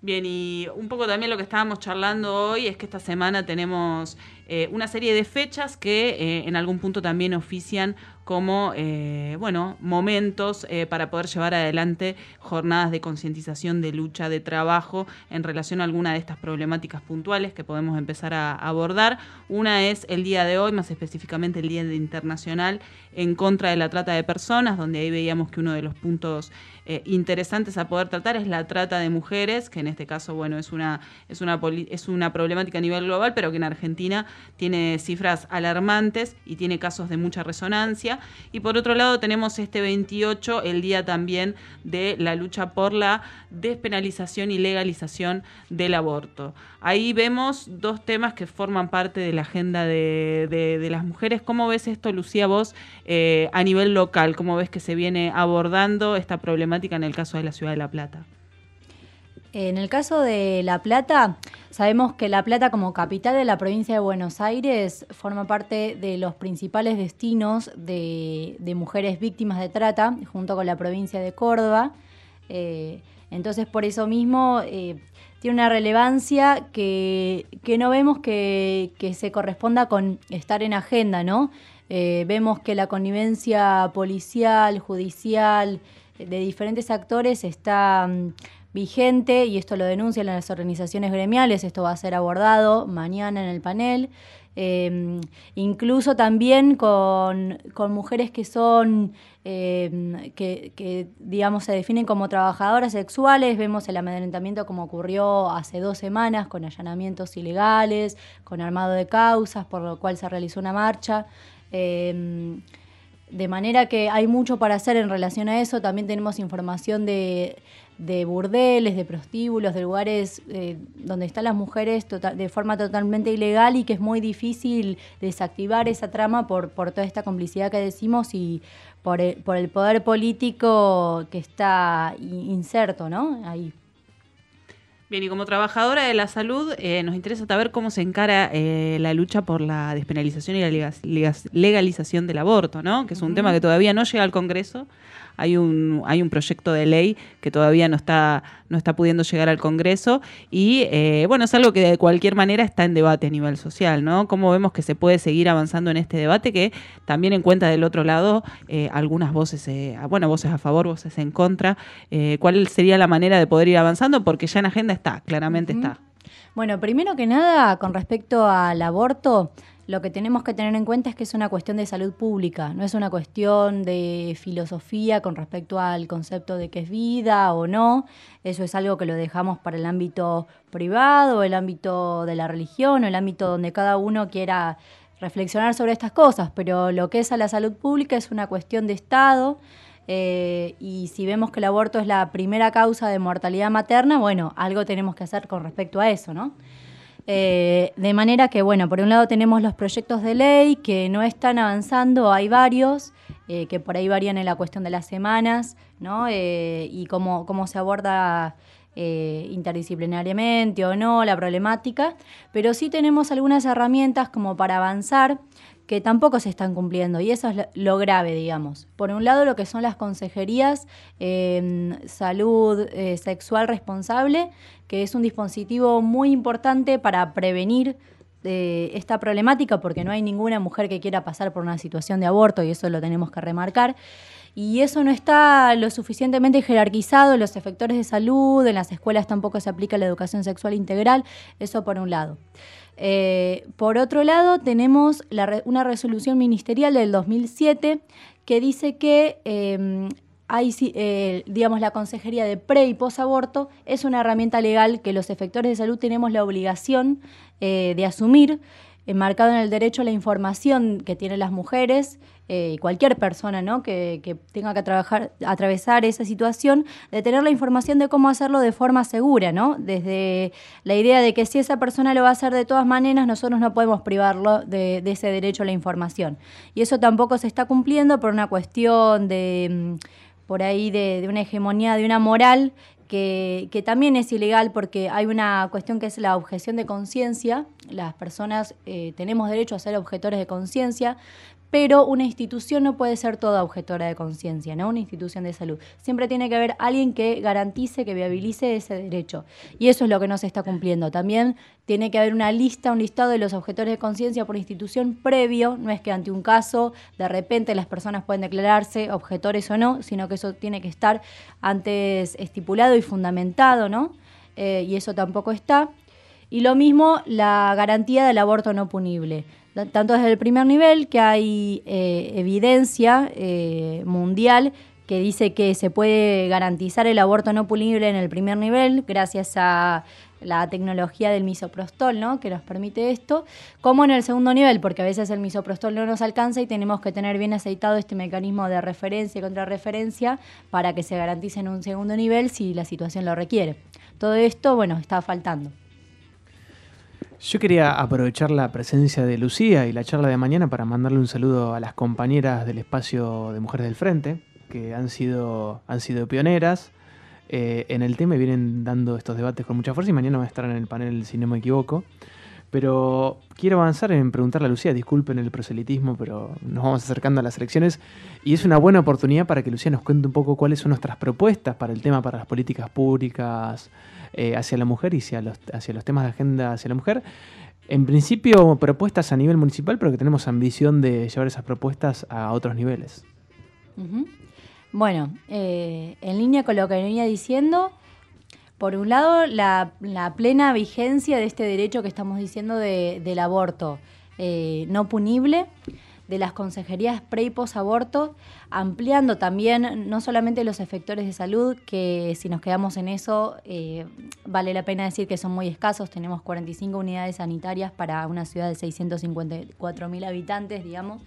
Speaker 4: Bien, y un poco también lo que estábamos charlando hoy es que esta semana tenemos eh, una serie de fechas que eh, en algún punto también ofician como eh, bueno momentos eh, para poder llevar adelante jornadas de concientización, de lucha, de trabajo en relación a alguna de estas problemáticas puntuales que podemos empezar a abordar. Una es el día de hoy, más específicamente el Día Internacional en contra de la trata de personas, donde ahí veíamos que uno de los puntos eh, interesantes a poder tratar es la trata de mujeres, que en este caso bueno es una es una es una problemática a nivel global, pero que en Argentina tiene cifras alarmantes y tiene casos de mucha resonancia. Y por otro lado tenemos este 28, el día también de la lucha por la despenalización y legalización del aborto. Ahí vemos dos temas que forman parte de la agenda de, de- de las mujeres. ¿Cómo ves esto, Lucía, vos eh, a nivel local? ¿Cómo ves que se viene abordando esta problemática en el caso de la ciudad de La Plata?
Speaker 14: En el caso de La Plata, sabemos que La Plata como capital de la provincia de Buenos Aires forma parte de los principales destinos de, mujeres víctimas de trata, junto con la provincia de Córdoba. Eh, entonces, por eso mismo, eh, tiene una relevancia que, que no vemos que, que se corresponda con estar en agenda, ¿no? Eh, vemos que la connivencia policial, judicial, de diferentes actores está mm, vigente y esto lo denuncian las organizaciones gremiales, esto va a ser abordado mañana en el panel. Eh, incluso también con, con mujeres que son, eh, que, que, digamos se definen como trabajadoras sexuales, vemos el amedrentamiento como ocurrió hace dos semanas con allanamientos ilegales, con armado de causas, por lo cual se realizó una marcha. Eh, de manera que hay mucho para hacer en relación a eso. También tenemos información de, de burdeles, de prostíbulos, de lugares eh, donde están las mujeres tota- de forma totalmente ilegal y que es muy difícil desactivar esa trama por, por toda esta complicidad que decimos y por el, por el poder político que está inserto, ¿no? Ahí.
Speaker 4: Bien, y como trabajadora de la salud, eh, nos interesa saber cómo se encara eh, la lucha por la despenalización y la lega- lega- legalización del aborto, ¿no? Que es un tema que todavía no llega al Congreso. Hay un, hay un proyecto de ley que todavía no está, no está pudiendo llegar al Congreso y, eh, bueno, es algo que de cualquier manera está en debate a nivel social, ¿no? ¿Cómo vemos que se puede seguir avanzando en este debate que también encuentra del otro lado eh, algunas voces, eh, bueno, voces a favor, voces en contra? ¿Cuál sería la manera de poder ir avanzando? Porque ya en agenda está, claramente está.
Speaker 14: Bueno, primero que nada, con respecto al aborto, lo que tenemos que tener en cuenta es que es una cuestión de salud pública, no es una cuestión de filosofía con respecto al concepto de qué es vida o no. Eso es algo que lo dejamos para el ámbito privado, el ámbito de la religión o el ámbito donde cada uno quiera reflexionar sobre estas cosas, pero lo que es a la salud pública es una cuestión de Estado. eh, y si vemos que el aborto es la primera causa de mortalidad materna, bueno, algo tenemos que hacer con respecto a eso, ¿no? Eh, de manera que, bueno, por un lado tenemos los proyectos de ley que no están avanzando, hay varios, eh, que por ahí varían en la cuestión de las semanas, ¿no? Eh, y cómo, cómo se aborda interdisciplinariamente o no la problemática, pero sí tenemos algunas herramientas como para avanzar que tampoco se están cumpliendo y eso es lo, grave, digamos. Por un lado, lo que son las consejerías eh, salud sexual responsable, que es un dispositivo muy importante para prevenir eh, esta problemática, porque no hay ninguna mujer que quiera pasar por una situación de aborto y eso lo tenemos que remarcar. Y eso no está lo suficientemente jerarquizado en los efectores de salud, en las escuelas tampoco se aplica la educación sexual integral, eso por un lado. Eh, por otro lado, tenemos una resolución ministerial del 2007 que dice que si- eh, digamos, la consejería de pre y posaborto es una herramienta legal que los efectores de salud tenemos la obligación eh, de asumir, enmarcado en el derecho a la información que tienen las mujeres eh, y cualquier persona ¿no? que, tenga que trabajar, atravesar esa situación, de tener la información de cómo hacerlo de forma segura, ¿no? Desde la idea de que si esa persona lo va a hacer de todas maneras, nosotros no podemos privarlo de, de ese derecho a la información. Y eso tampoco se está cumpliendo por una cuestión de, mm, por ahí, de, de una hegemonía, de una moral que, también es ilegal porque hay una cuestión que es la objeción de conciencia. Las personas eh, tenemos derecho a ser objetores de conciencia, pero una institución no puede ser toda objetora de conciencia, ¿no? Una institución de salud. Siempre tiene que haber alguien que garantice, que viabilice ese derecho. Y eso es lo que no se está cumpliendo. También tiene que haber una lista, un listado de los objetores de conciencia por institución previo. No es que ante un caso, de repente las personas pueden declararse objetores o no, sino que eso tiene que estar antes estipulado y fundamentado, ¿no? Eh, y eso tampoco está. Y lo mismo la garantía del aborto no punible. Tanto desde el primer nivel, que hay eh, evidencia eh, mundial que dice que se puede garantizar el aborto no punible en el primer nivel gracias a la tecnología del misoprostol, ¿no? Que nos permite esto, como en el segundo nivel, porque a veces el misoprostol no nos alcanza y tenemos que tener bien aceitado este mecanismo de referencia y contrarreferencia para que se garantice en un segundo nivel si la situación lo requiere. Todo esto, bueno, está faltando.
Speaker 3: Yo quería aprovechar la presencia de Lucía y la charla de mañana para mandarle un saludo a las compañeras del espacio de Mujeres del Frente, que han sido, han sido pioneras eh, en el tema y vienen dando estos debates con mucha fuerza y mañana van a estar en el panel, si no me equivoco. Pero quiero avanzar en preguntarle a Lucía, disculpen el proselitismo, pero nos vamos acercando a las elecciones y es una buena oportunidad para que Lucía nos cuente un poco cuáles son nuestras propuestas para el tema, para las políticas públicas eh, hacia la mujer y hacia los, hacia los temas de agenda hacia la mujer. En principio, propuestas a nivel municipal, pero que tenemos ambición de llevar esas propuestas a otros niveles.
Speaker 14: Bueno, eh, en línea con lo que venía diciendo, por un lado, la, la plena vigencia de este derecho que estamos diciendo de- del aborto eh, no punible, de las consejerías pre y post aborto, ampliando también no solamente los efectores de salud, que si nos quedamos en eso, eh, vale la pena decir que son muy escasos, tenemos 45 unidades sanitarias para una ciudad de 654 mil habitantes, digamos.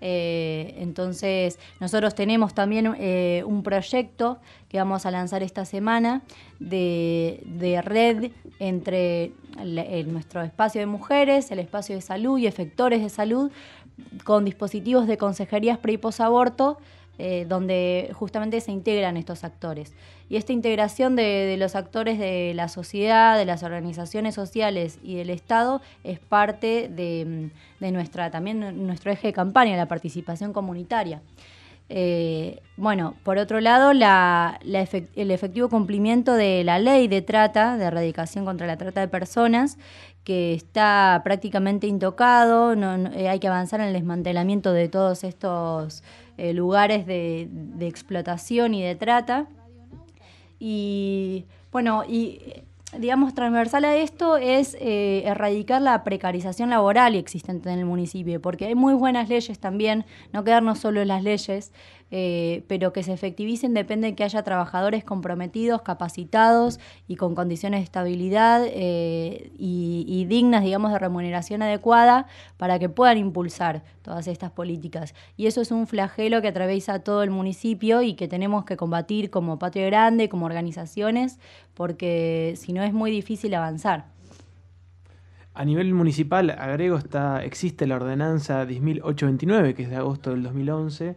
Speaker 14: Eh, entonces, nosotros tenemos también eh, un proyecto que vamos a lanzar esta semana de, de red entre nuestro espacio de mujeres, el espacio de salud y efectores de salud, con dispositivos de consejerías pre y posaborto, eh, donde justamente se integran estos actores. Y esta integración de, los actores de la sociedad, de las organizaciones sociales y del Estado es parte de, mm, de nuestra, también nuestro eje de campaña, la participación comunitaria. Eh, bueno, por otro lado, la- el efectivo cumplimiento de la ley de trata, de erradicación contra la trata de personas, que está prácticamente intocado, eh, hay que avanzar en el desmantelamiento de todos estos eh, lugares de, de explotación y de trata. Y bueno, y digamos, transversal a esto es eh, erradicar la precarización laboral existente en el municipio, porque hay muy buenas leyes también, no quedarnos solo en las leyes, eh, pero que se efectivicen depende de que haya trabajadores comprometidos, capacitados y con condiciones de estabilidad eh, y, dignas, digamos, de remuneración adecuada para que puedan impulsar todas estas políticas. Y eso es un flagelo que atraviesa todo el municipio y que tenemos que combatir como Patria Grande, como organizaciones, porque si no es muy difícil avanzar.
Speaker 3: A nivel municipal, agrego, está, existe la ordenanza 10.829, que es de agosto del 2011,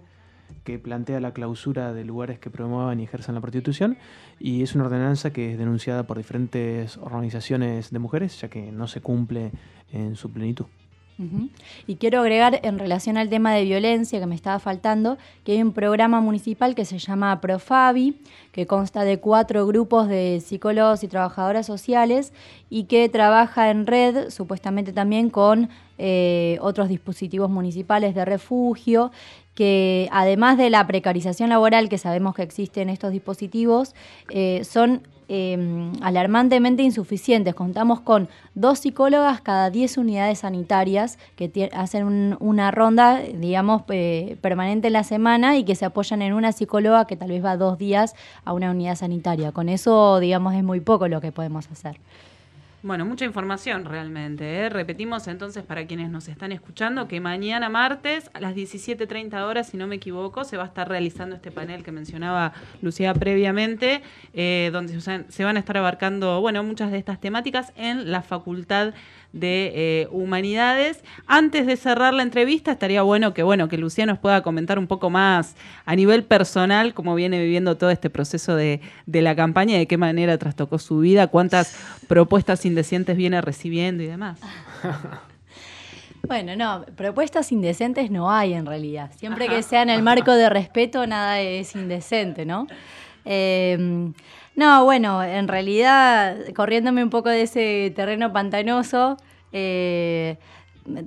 Speaker 3: que plantea la clausura de lugares que promuevan y ejerzan la prostitución, y es una ordenanza que es denunciada por diferentes organizaciones de mujeres, ya que no se cumple en su plenitud.
Speaker 14: Y quiero agregar en relación al tema de violencia que me estaba faltando, que hay un programa municipal que se llama Profabi, que consta de cuatro grupos de psicólogos y trabajadoras sociales y que trabaja en red, supuestamente también con eh, otros dispositivos municipales de refugio, que además de la precarización laboral que sabemos que existe en estos dispositivos, eh, son eh, alarmantemente insuficientes. Contamos con dos psicólogas cada 10 unidades sanitarias que hacen un- una ronda, digamos, eh, permanente en la semana y que se apoyan en una psicóloga que tal vez va dos días a una unidad sanitaria. Con eso, digamos, es muy poco lo que podemos hacer.
Speaker 4: Bueno, mucha información realmente. ¿eh? Repetimos entonces para quienes nos están escuchando que mañana martes a las 17.30 horas, si no me equivoco, se va a estar realizando este panel que mencionaba Lucía previamente, eh, donde se van a estar abarcando bueno, muchas de estas temáticas en la Facultad de eh, Humanidades. Antes de cerrar la entrevista, estaría bueno que, bueno que Lucía nos pueda comentar un poco más a nivel personal cómo viene viviendo todo este proceso de, de la campaña, de qué manera trastocó su vida, cuántas propuestas indecentes viene recibiendo y demás.
Speaker 14: Bueno, no, propuestas indecentes no hay en realidad. Siempre que sea en el marco de respeto, nada es indecente, ¿no? Eh, no, bueno, en realidad, corriéndome un poco de ese terreno pantanoso, eh,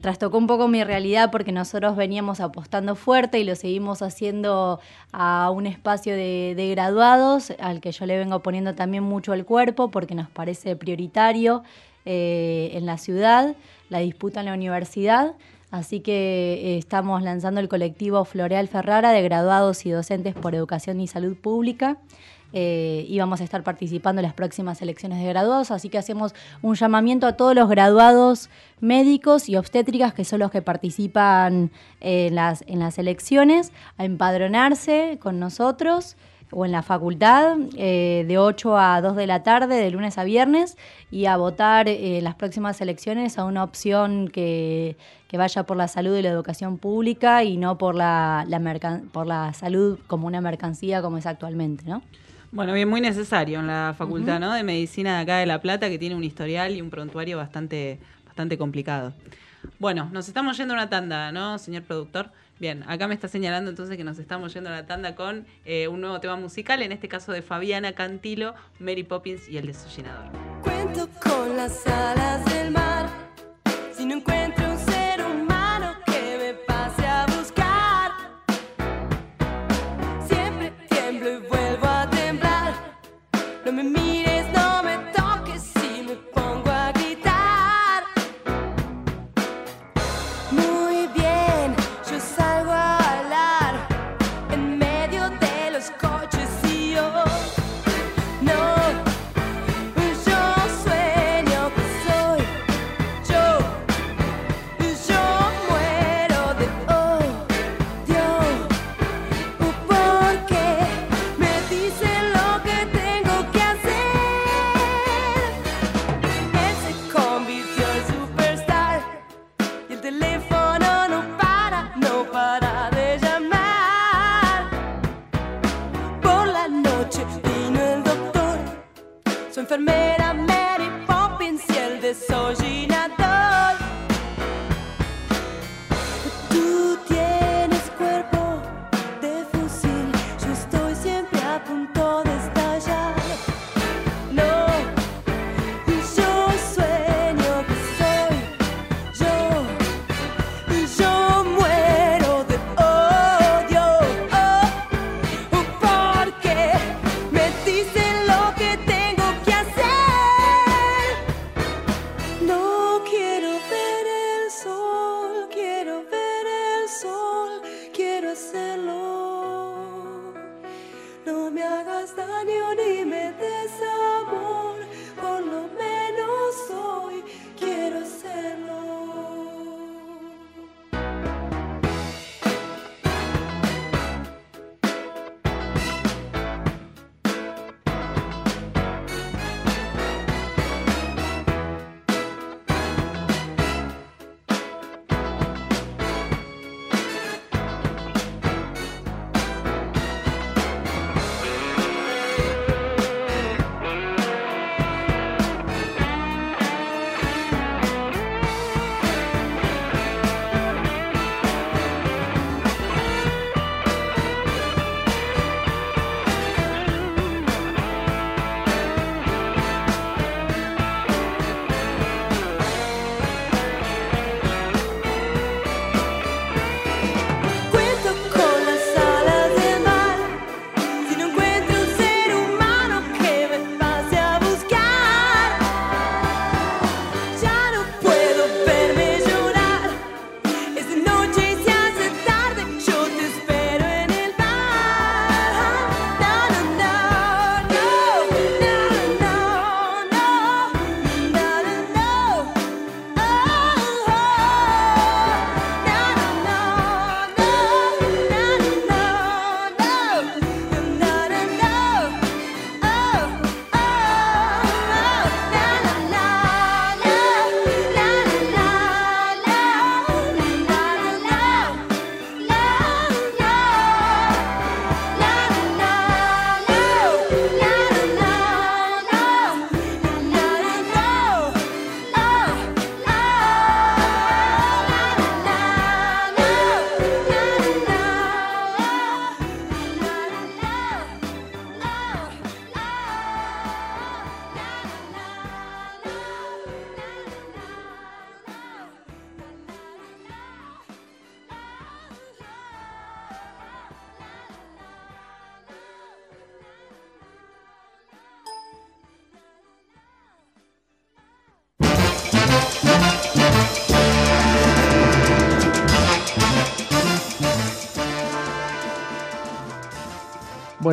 Speaker 14: trastocó un poco mi realidad porque nosotros veníamos apostando fuerte y lo seguimos haciendo a un espacio de, de graduados al que yo le vengo poniendo también mucho el cuerpo porque nos parece prioritario eh, en la ciudad, la disputa en la universidad. Así que eh, estamos lanzando el colectivo Floreal Ferrara de graduados y docentes por educación y salud pública. Eh, íbamos a estar participando en las próximas elecciones de graduados, así que hacemos un llamamiento a todos los graduados médicos y obstétricas que son los que participan en las, en las elecciones a empadronarse con nosotros o en la facultad eh, de 8 a 2 de la tarde, de lunes a viernes, y a votar eh, en las próximas elecciones a una opción que, que vaya por la salud y la educación pública y no por la, la por la salud como una mercancía como es actualmente, ¿no?
Speaker 4: Bueno, bien, muy necesario en la facultad. ¿no? de medicina de acá de La Plata, que tiene un historial y un prontuario bastante, bastante complicado. Bueno, nos estamos yendo a una tanda, ¿no, señor productor? Bien, acá me está señalando entonces que nos estamos yendo a la tanda con eh, un nuevo tema musical, en este caso de Fabiana Cantilo, Mary Poppins y el desollinador.
Speaker 15: Cuento con las alas del mar. Si no encuentro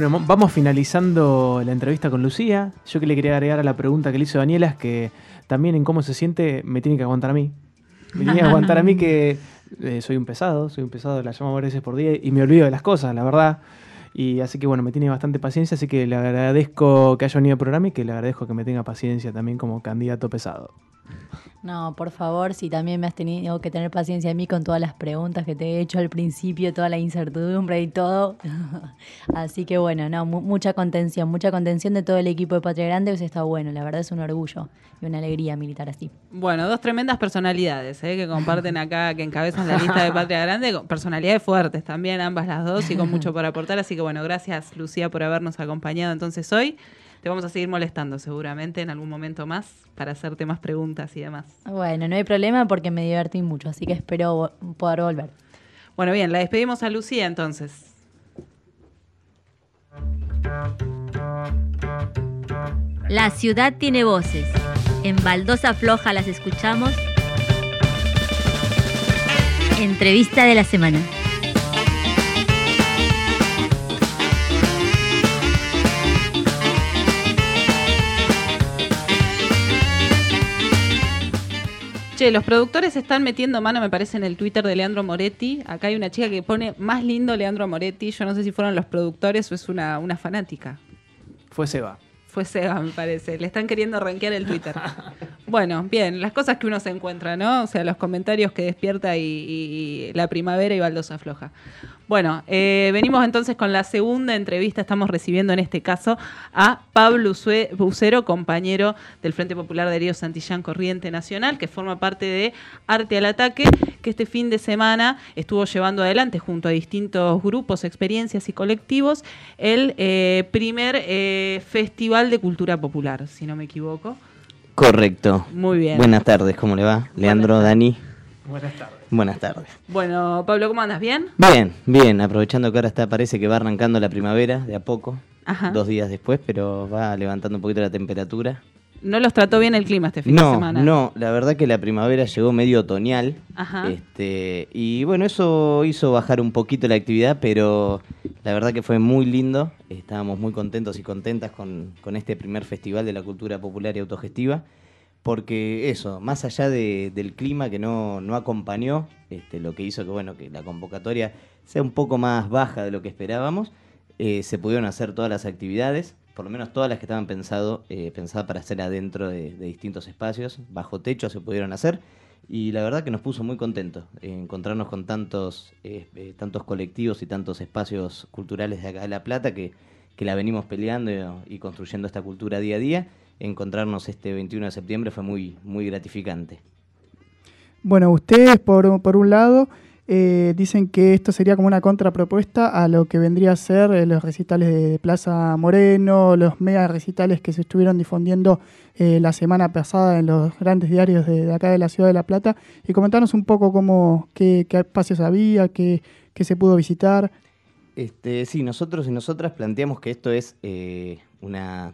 Speaker 3: Bueno, mo- vamos finalizando la entrevista con Lucía. Yo que le quería agregar a la pregunta que le hizo Daniela es que también en cómo se siente me tiene que aguantar a mí. Me tiene que aguantar a mí que eh, soy un pesado, soy un pesado, la llamo varias veces por día y me olvido de las cosas, la verdad. Y así que bueno, me tiene bastante paciencia, así que le agradezco que haya venido al programa y que le agradezco que me tenga paciencia también como candidato pesado.
Speaker 14: No, por favor, si también me has tenido que tener paciencia a mí con todas las preguntas que te he hecho al principio, toda la incertidumbre y todo. Así que bueno, no, mu- mucha contención, mucha contención de todo el equipo de Patria Grande, pues está bueno, la verdad es un orgullo y una alegría militar así.
Speaker 4: Bueno, dos tremendas personalidades ¿eh? que comparten acá, que encabezan la lista de Patria Grande, personalidades fuertes también, ambas las dos, y con mucho por aportar. Así que bueno, gracias Lucía por habernos acompañado entonces hoy. Te vamos a seguir molestando seguramente en algún momento más para hacerte más preguntas y demás.
Speaker 14: Bueno, no hay problema porque me divertí mucho, así que espero poder volver.
Speaker 4: Bueno, bien, la despedimos a Lucía entonces.
Speaker 2: La ciudad tiene voces. En Baldosa Floja las escuchamos. Entrevista de la semana.
Speaker 4: Che, los productores están metiendo mano, me parece, en el Twitter de Leandro Moretti. Acá hay una chica que pone más lindo Leandro Moretti. Yo no sé si fueron los productores o es una, una fanática.
Speaker 3: Fue Seba.
Speaker 4: Fue Seba, me parece. Le están queriendo rankear el Twitter. bueno, bien, las cosas que uno se encuentra, ¿no? O sea, los comentarios que despierta y, y- y la primavera y baldosa floja. Bueno, eh, venimos entonces con la segunda entrevista. Estamos recibiendo en este caso a Pablo Bucero, compañero del Frente Popular de Río Santillán Corriente Nacional, que forma parte de Arte al Ataque, que este fin de semana estuvo llevando adelante junto a distintos grupos, experiencias y colectivos el eh, primer eh, Festival de Cultura Popular, si no me equivoco.
Speaker 16: Correcto.
Speaker 4: Muy bien.
Speaker 16: Buenas tardes, ¿cómo le va? Leandro, Dani.
Speaker 3: Buenas tardes.
Speaker 16: Buenas tardes.
Speaker 4: Bueno, Pablo, ¿cómo andas? ¿Bien?
Speaker 16: Bien, bien, aprovechando que ahora está, parece que va arrancando la primavera de a poco,
Speaker 4: Ajá.
Speaker 16: dos días después, pero va levantando un poquito la temperatura.
Speaker 4: No los trató bien el clima este fin de semana.
Speaker 16: no, la verdad que la primavera llegó medio otoñal.
Speaker 4: Ajá.
Speaker 16: Este, y bueno, eso hizo bajar un poquito la actividad, pero la verdad que fue muy lindo. Estábamos muy contentos y contentas con, con este primer festival de la cultura popular y autogestiva. Porque eso, más allá de- del clima que no, no acompañó, este, lo que hizo que bueno, que la convocatoria sea un poco más baja de lo que esperábamos, eh, se pudieron hacer todas las actividades, por lo menos todas las que estaban pensado, eh, pensadas para hacer adentro de, distintos espacios, bajo techo se pudieron hacer. Y la verdad que nos puso muy contentos eh, encontrarnos con tantos, tantos colectivos y tantos espacios culturales de acá de La Plata que, que la venimos peleando y construyendo esta cultura día a día. Encontrarnos este 21 de septiembre fue muy, muy gratificante.
Speaker 5: Bueno, ustedes por, por un lado eh, dicen que esto sería como una contrapropuesta a lo que vendría a ser eh, los recitales de Plaza Moreno, los mega recitales que se estuvieron difundiendo eh, la semana pasada en los grandes diarios de, de acá de la ciudad de La Plata y comentarnos un poco cómo, qué, qué espacios había, qué, qué se pudo visitar.
Speaker 16: Este, sí, nosotros y nosotras planteamos que esto es eh, una.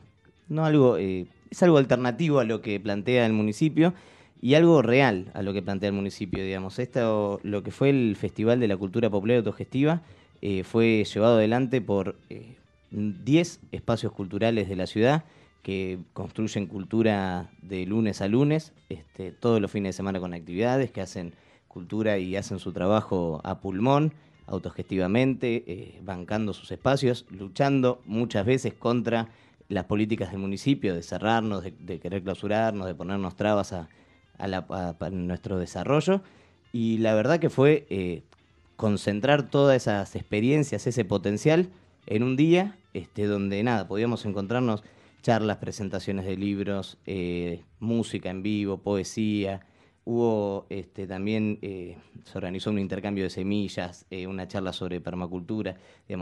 Speaker 16: no algo. eh, es algo alternativo a lo que plantea el municipio y algo real a lo que plantea el municipio, digamos. Esto, lo que fue el Festival de la Cultura Popular Autogestiva, eh, fue llevado adelante por eh, 10 espacios culturales de la ciudad que construyen cultura de lunes a lunes, este, todos los fines de semana con actividades, que hacen cultura y hacen su trabajo a pulmón, autogestivamente, eh, bancando sus espacios, luchando muchas veces contra las políticas del municipio, de cerrarnos, de, querer clausurarnos, de ponernos trabas a, a nuestro desarrollo. Y la verdad que fue eh, concentrar todas esas experiencias, ese potencial, en un día este, donde nada, podíamos encontrarnos charlas, presentaciones de libros, eh, música en vivo, poesía. Hubo este, también, eh, se organizó un intercambio de semillas, una charla sobre permacultura.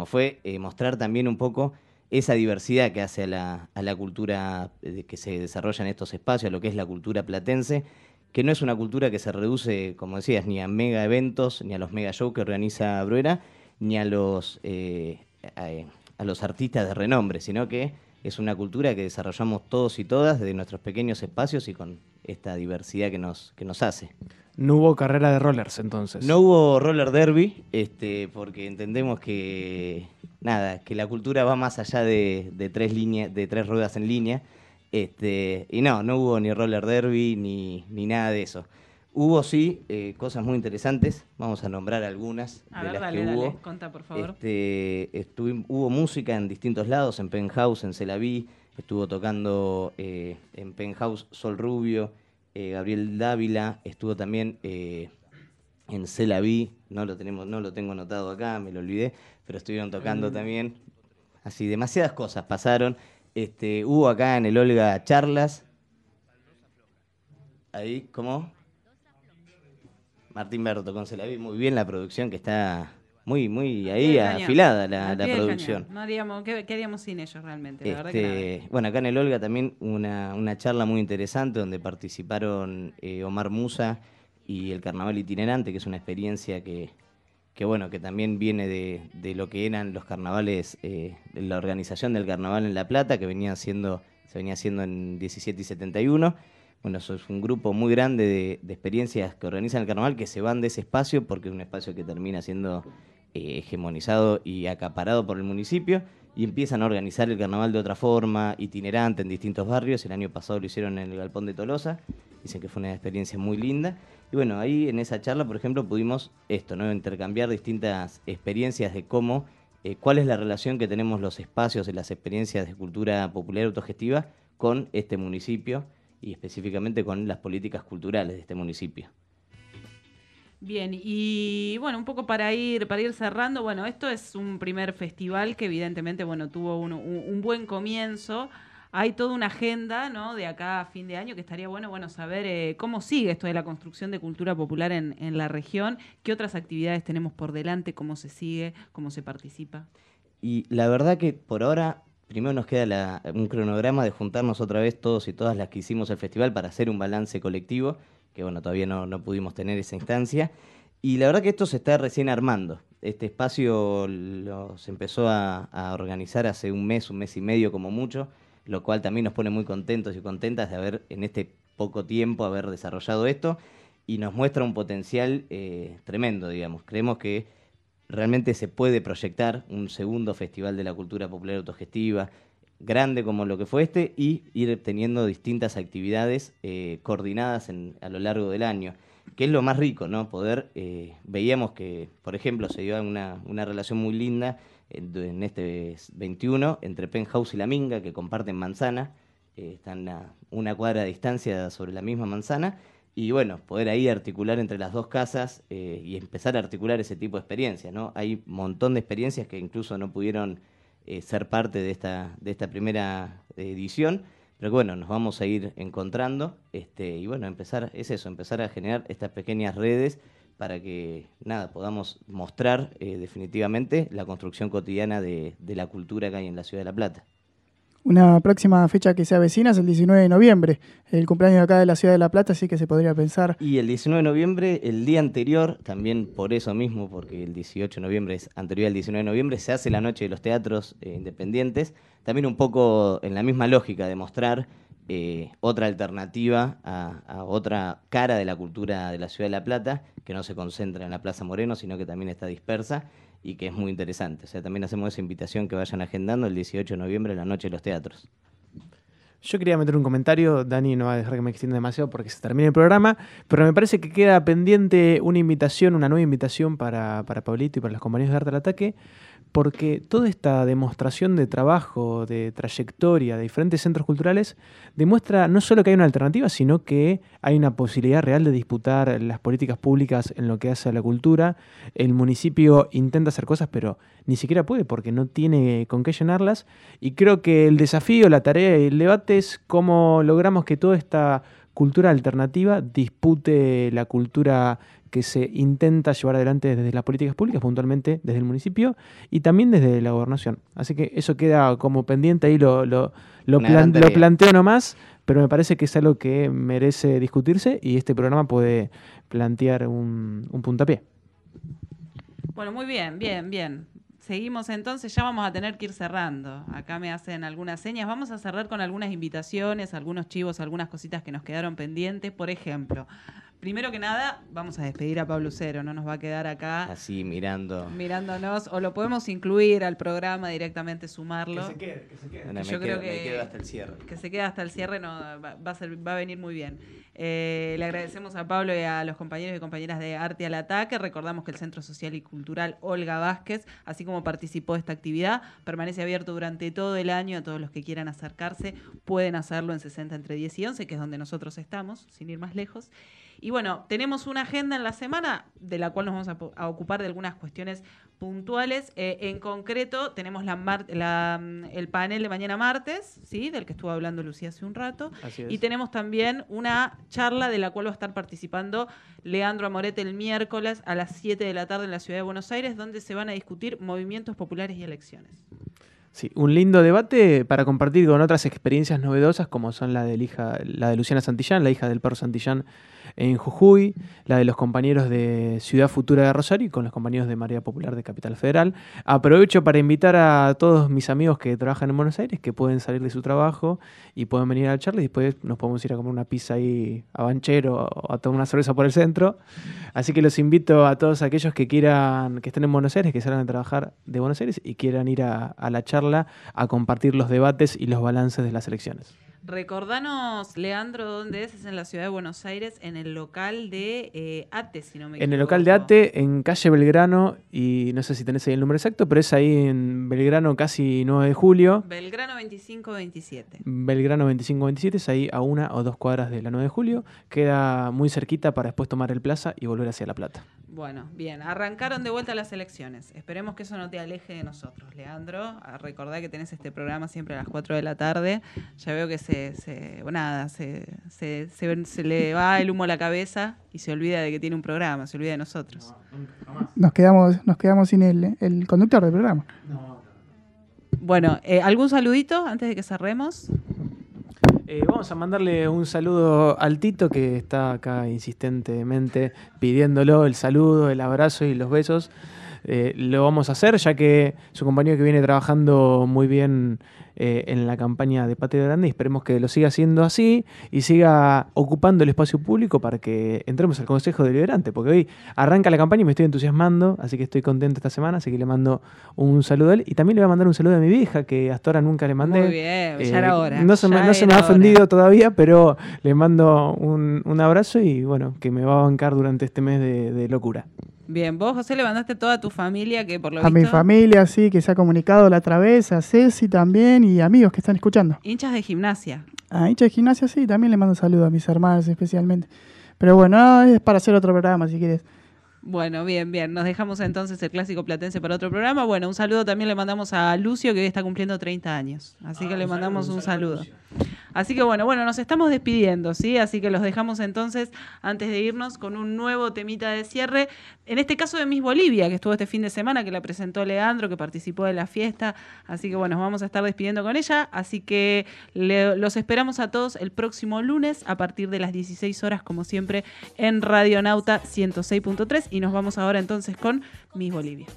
Speaker 16: Fue mostrar también un poco esa diversidad que hace a la, a la cultura eh, que se desarrolla en estos espacios, a lo que es la cultura platense, que no es una cultura que se reduce, como decías, ni a mega eventos, ni a los mega shows que organiza Bruera, ni a los, eh, a, a los artistas de renombre, sino que es una cultura que desarrollamos todos y todas desde nuestros pequeños espacios y con esta diversidad que nos, que nos hace.
Speaker 3: No hubo carrera de rollers entonces.
Speaker 16: No hubo roller derby, este, porque entendemos que, nada, que la cultura va más allá de, de tres líneas, de tres ruedas en línea. Este, y no, no hubo ni roller derby ni, ni nada de eso. Hubo sí eh, cosas muy interesantes, vamos a nombrar algunas
Speaker 4: A
Speaker 16: de
Speaker 4: ver,
Speaker 16: las
Speaker 4: dale,
Speaker 16: que
Speaker 4: dale,
Speaker 16: hubo.
Speaker 4: contá, por favor.
Speaker 16: Este, hubo música en distintos lados, en Penthouse, en Celaví, estuvo tocando eh, en Penthouse Sol Rubio, eh, Gabriel Dávila, estuvo también eh, en Celaví, no lo tenemos, no lo tengo anotado acá, me lo olvidé, pero estuvieron tocando
Speaker 17: Mm.
Speaker 16: también. Así, demasiadas cosas pasaron. Este, hubo acá en el Olga charlas. Ahí, ¿cómo? Martín Berto con Celaví, muy bien la producción que está muy, muy ahí afilada la, la producción.
Speaker 4: No haríamos, ¿qué, qué haríamos sin ellos realmente? La verdad que nada.
Speaker 16: Este, bueno, acá en el Olga también una, una charla muy interesante donde participaron eh, Omar Musa y el Carnaval Itinerante, que es una experiencia que, que bueno, que también viene de, de lo que eran los carnavales, eh, de la organización del carnaval en La Plata, que venía haciendo, se venía haciendo en 17 y 71. Bueno, es un grupo muy grande de, de experiencias que organizan el carnaval que se van de ese espacio porque es un espacio que termina siendo eh, hegemonizado y acaparado por el municipio y empiezan a organizar el carnaval de otra forma, itinerante en distintos barrios. El año pasado lo hicieron en el Galpón de Tolosa, dicen que fue una experiencia muy linda. Y bueno, ahí en esa charla, por ejemplo, pudimos esto, ¿no? Intercambiar distintas experiencias de cómo, eh, cuál es la relación que tenemos los espacios y las experiencias de cultura popular autogestiva con este municipio y específicamente con las políticas culturales de este municipio.
Speaker 4: Bien, y bueno, un poco para ir, para ir cerrando, bueno, esto es un primer festival que evidentemente, bueno, tuvo un, un- buen comienzo. Hay toda una agenda, ¿no? De acá a fin de año que estaría bueno, bueno, saber eh, cómo sigue esto de la construcción de cultura popular en, en la región, qué otras actividades tenemos por delante, cómo se sigue, cómo se participa.
Speaker 16: Y la verdad que por ahora, primero nos queda un cronograma de juntarnos otra vez todos y todas las que hicimos el festival para hacer un balance colectivo, que bueno, todavía no, pudimos tener esa instancia. Y la verdad que esto se está recién armando. Este espacio se empezó a, a organizar hace un mes, un mes y medio como mucho, lo cual también nos pone muy contentos y contentas de haber en este poco tiempo haber desarrollado esto y nos muestra un potencial eh, tremendo, digamos. Creemos que realmente se puede proyectar un segundo Festival de la Cultura Popular Autogestiva, grande como lo que fue este, y ir teniendo distintas actividades eh, coordinadas en- a lo largo del año, que es lo más rico, ¿no? Poder, eh, veíamos que, por ejemplo, se dio una, una relación muy linda en, en este 21 entre Penthouse y La Minga, que comparten manzana, eh, están a una cuadra de distancia sobre la misma manzana, y bueno, poder ahí articular entre las dos casas eh, y empezar a articular ese tipo de experiencias, ¿no? Hay un montón de experiencias que incluso no pudieron eh, ser parte de esta, de esta primera edición, pero bueno, nos vamos a ir encontrando este, y bueno, empezar, es eso, empezar a generar estas pequeñas redes para que, nada, podamos mostrar eh, definitivamente la construcción cotidiana de, de la cultura que hay en la ciudad de La Plata.
Speaker 5: Una próxima fecha que se avecina es el 19 de noviembre, el cumpleaños acá de la ciudad de La Plata, así que se podría pensar.
Speaker 16: Y el 19 de noviembre, el día anterior, también por eso mismo, porque el 18 de noviembre es anterior al 19 de noviembre, se hace la Noche de los Teatros eh, Independientes, también un poco en la misma lógica de mostrar eh, otra alternativa a otra cara de la cultura de la ciudad de La Plata, que no se concentra en la Plaza Moreno, sino que también está dispersa y que es muy interesante. O sea, también hacemos esa invitación que vayan agendando el 18 de noviembre, la Noche de los Teatros.
Speaker 3: Yo quería meter un comentario, Dani no va a dejar que me extienda demasiado porque se termine el programa, pero me parece que queda pendiente una invitación, una nueva invitación para, para Pablito y para los compañeros de Arte al Ataque, porque toda esta demostración de trabajo, de trayectoria de diferentes centros culturales, demuestra no solo que hay una alternativa, sino que hay una posibilidad real de disputar las políticas públicas en lo que hace a la cultura. El municipio intenta hacer cosas, pero ni siquiera puede porque no tiene con qué llenarlas. Y creo que el desafío, la tarea y el debate es cómo logramos que toda esta cultura alternativa dispute la cultura que se intenta llevar adelante desde las políticas públicas, puntualmente desde el municipio y también desde la gobernación. Así que eso queda como pendiente, ahí lo, lo, lo, plan- planteo nomás, pero me parece que es algo que merece discutirse y este programa puede plantear un, un puntapié.
Speaker 4: Bueno, muy bien, bien, bien. Seguimos entonces, ya vamos a tener que ir cerrando. Acá me hacen algunas señas. Vamos a cerrar con algunas invitaciones, algunos chivos, algunas cositas que nos quedaron pendientes. Por ejemplo, primero que nada, vamos a despedir a Pablo Cero, no nos va a quedar acá
Speaker 16: Así mirando.
Speaker 4: mirándonos, o lo podemos incluir al programa directamente, sumarlo.
Speaker 3: Que se quede, que se quede.
Speaker 4: Que yo creo
Speaker 16: quedo- me
Speaker 4: que,
Speaker 16: quedo hasta el cierre.
Speaker 4: Que se quede hasta el cierre, no, va, va a ser, va a venir muy bien. Eh, le agradecemos a Pablo y a los compañeros y compañeras de Arte al Ataque. Recordamos que el Centro Social y Cultural Olga Vázquez, así como participó de esta actividad, permanece abierto durante todo el año a todos los que quieran acercarse. Pueden hacerlo en 60 entre 10 y 11, que es donde nosotros estamos, sin ir más lejos. Y bueno, tenemos una agenda en la semana de la cual nos vamos a, ocupar de algunas cuestiones puntuales. Eh, en concreto, tenemos la mar- la, mm, el panel de mañana martes, ¿sí? del que estuvo hablando Lucía hace un rato.
Speaker 3: Así es.
Speaker 4: Y tenemos también una charla de la cual va a estar participando Leandro Amorete el miércoles a las 7 de la tarde en la ciudad de Buenos Aires, donde se van a discutir movimientos populares y elecciones.
Speaker 3: Sí, un lindo debate para compartir con otras experiencias novedosas como son la de, hija, la de Luciana Santillán, la hija del perro Santillán en Jujuy, la de los compañeros de Ciudad Futura de Rosario y con los compañeros de Marea Popular de Capital Federal. Aprovecho para invitar a todos mis amigos que trabajan en Buenos Aires que pueden salir de su trabajo y pueden venir a charla y después nos podemos ir a comer una pizza ahí a Banchero o a tomar una cerveza por el centro. Así que los invito a todos aquellos que quieran, que estén en Buenos Aires, que salgan a trabajar de Buenos Aires y quieran ir a la charla a compartir los debates y los balances de las elecciones.
Speaker 4: Recordanos, Leandro, dónde es. Es en la ciudad de Buenos Aires, en el local de eh, ATE, si no me
Speaker 3: En el
Speaker 4: equivoco.
Speaker 3: local de ATE, en calle Belgrano, y no sé si tenés ahí el número exacto, pero es ahí en Belgrano casi 9 de julio.
Speaker 4: Belgrano 2527.
Speaker 3: Belgrano 2527, es ahí a una o dos cuadras de la 9 de julio. Queda muy cerquita para después tomar el plaza y volver hacia La Plata.
Speaker 4: Bueno, bien, arrancaron de vuelta las elecciones. Esperemos que eso no te aleje de nosotros, Leandro. A recordar que tenés este programa siempre a las 4 de la tarde. Ya veo que se, se bueno, nada, se, se, se- se le va el humo a la cabeza y se olvida de que tiene un programa, se olvida de nosotros.
Speaker 5: Nos quedamos, nos quedamos sin el, el conductor del programa.
Speaker 4: Bueno, eh, ¿algún saludito antes de que cerremos?
Speaker 3: Eh, vamos a mandarle un saludo al Tito que está acá insistentemente pidiéndolo, el saludo, el abrazo y los besos. Eh, lo vamos a hacer ya que su compañero que viene trabajando muy bien eh, en la campaña de Patria Grande y esperemos que lo siga haciendo así y siga ocupando el espacio público para que entremos al Consejo Deliberante, porque hoy arranca la campaña y me estoy entusiasmando, así que estoy contento esta semana, así que le mando un saludo a él y también le voy a mandar un saludo a mi vieja que hasta ahora nunca le mandé.
Speaker 4: Muy bien, ya era hora,
Speaker 3: No se, me,
Speaker 4: ya
Speaker 3: no se me
Speaker 4: era
Speaker 3: ha
Speaker 4: hora.
Speaker 3: ofendido todavía, pero le mando un, un abrazo y bueno, que me va a bancar durante este mes de, de locura.
Speaker 4: Bien, vos, José, le mandaste a toda tu familia que por lo
Speaker 5: A mi
Speaker 4: visto...
Speaker 5: familia, sí, que se ha comunicado la otra vez, a Ceci también y amigos que están escuchando.
Speaker 4: Hinchas de gimnasia.
Speaker 5: A hincha de gimnasia, sí, también le mando un saludo a mis hermanas especialmente. Pero bueno, es para hacer otro programa si quieres.
Speaker 4: Bueno, bien, bien. Nos dejamos entonces el clásico platense para otro programa. Bueno, un saludo también le mandamos a Lucio, que hoy está cumpliendo 30 años. Así que le mandamos un saludo. Así que bueno, bueno, nos estamos despidiendo, ¿sí? Así que los dejamos entonces, antes de irnos, con un nuevo temita de cierre. En este caso de Miss Bolivia, que estuvo este fin de semana, que la presentó Leandro, que participó de la fiesta. Así que bueno, nos vamos a estar despidiendo con ella. Así que le- los esperamos a todos el próximo lunes a partir de las 16 horas, como siempre, en Radionauta 106.3. Y nos vamos ahora entonces con Miss Bolivia.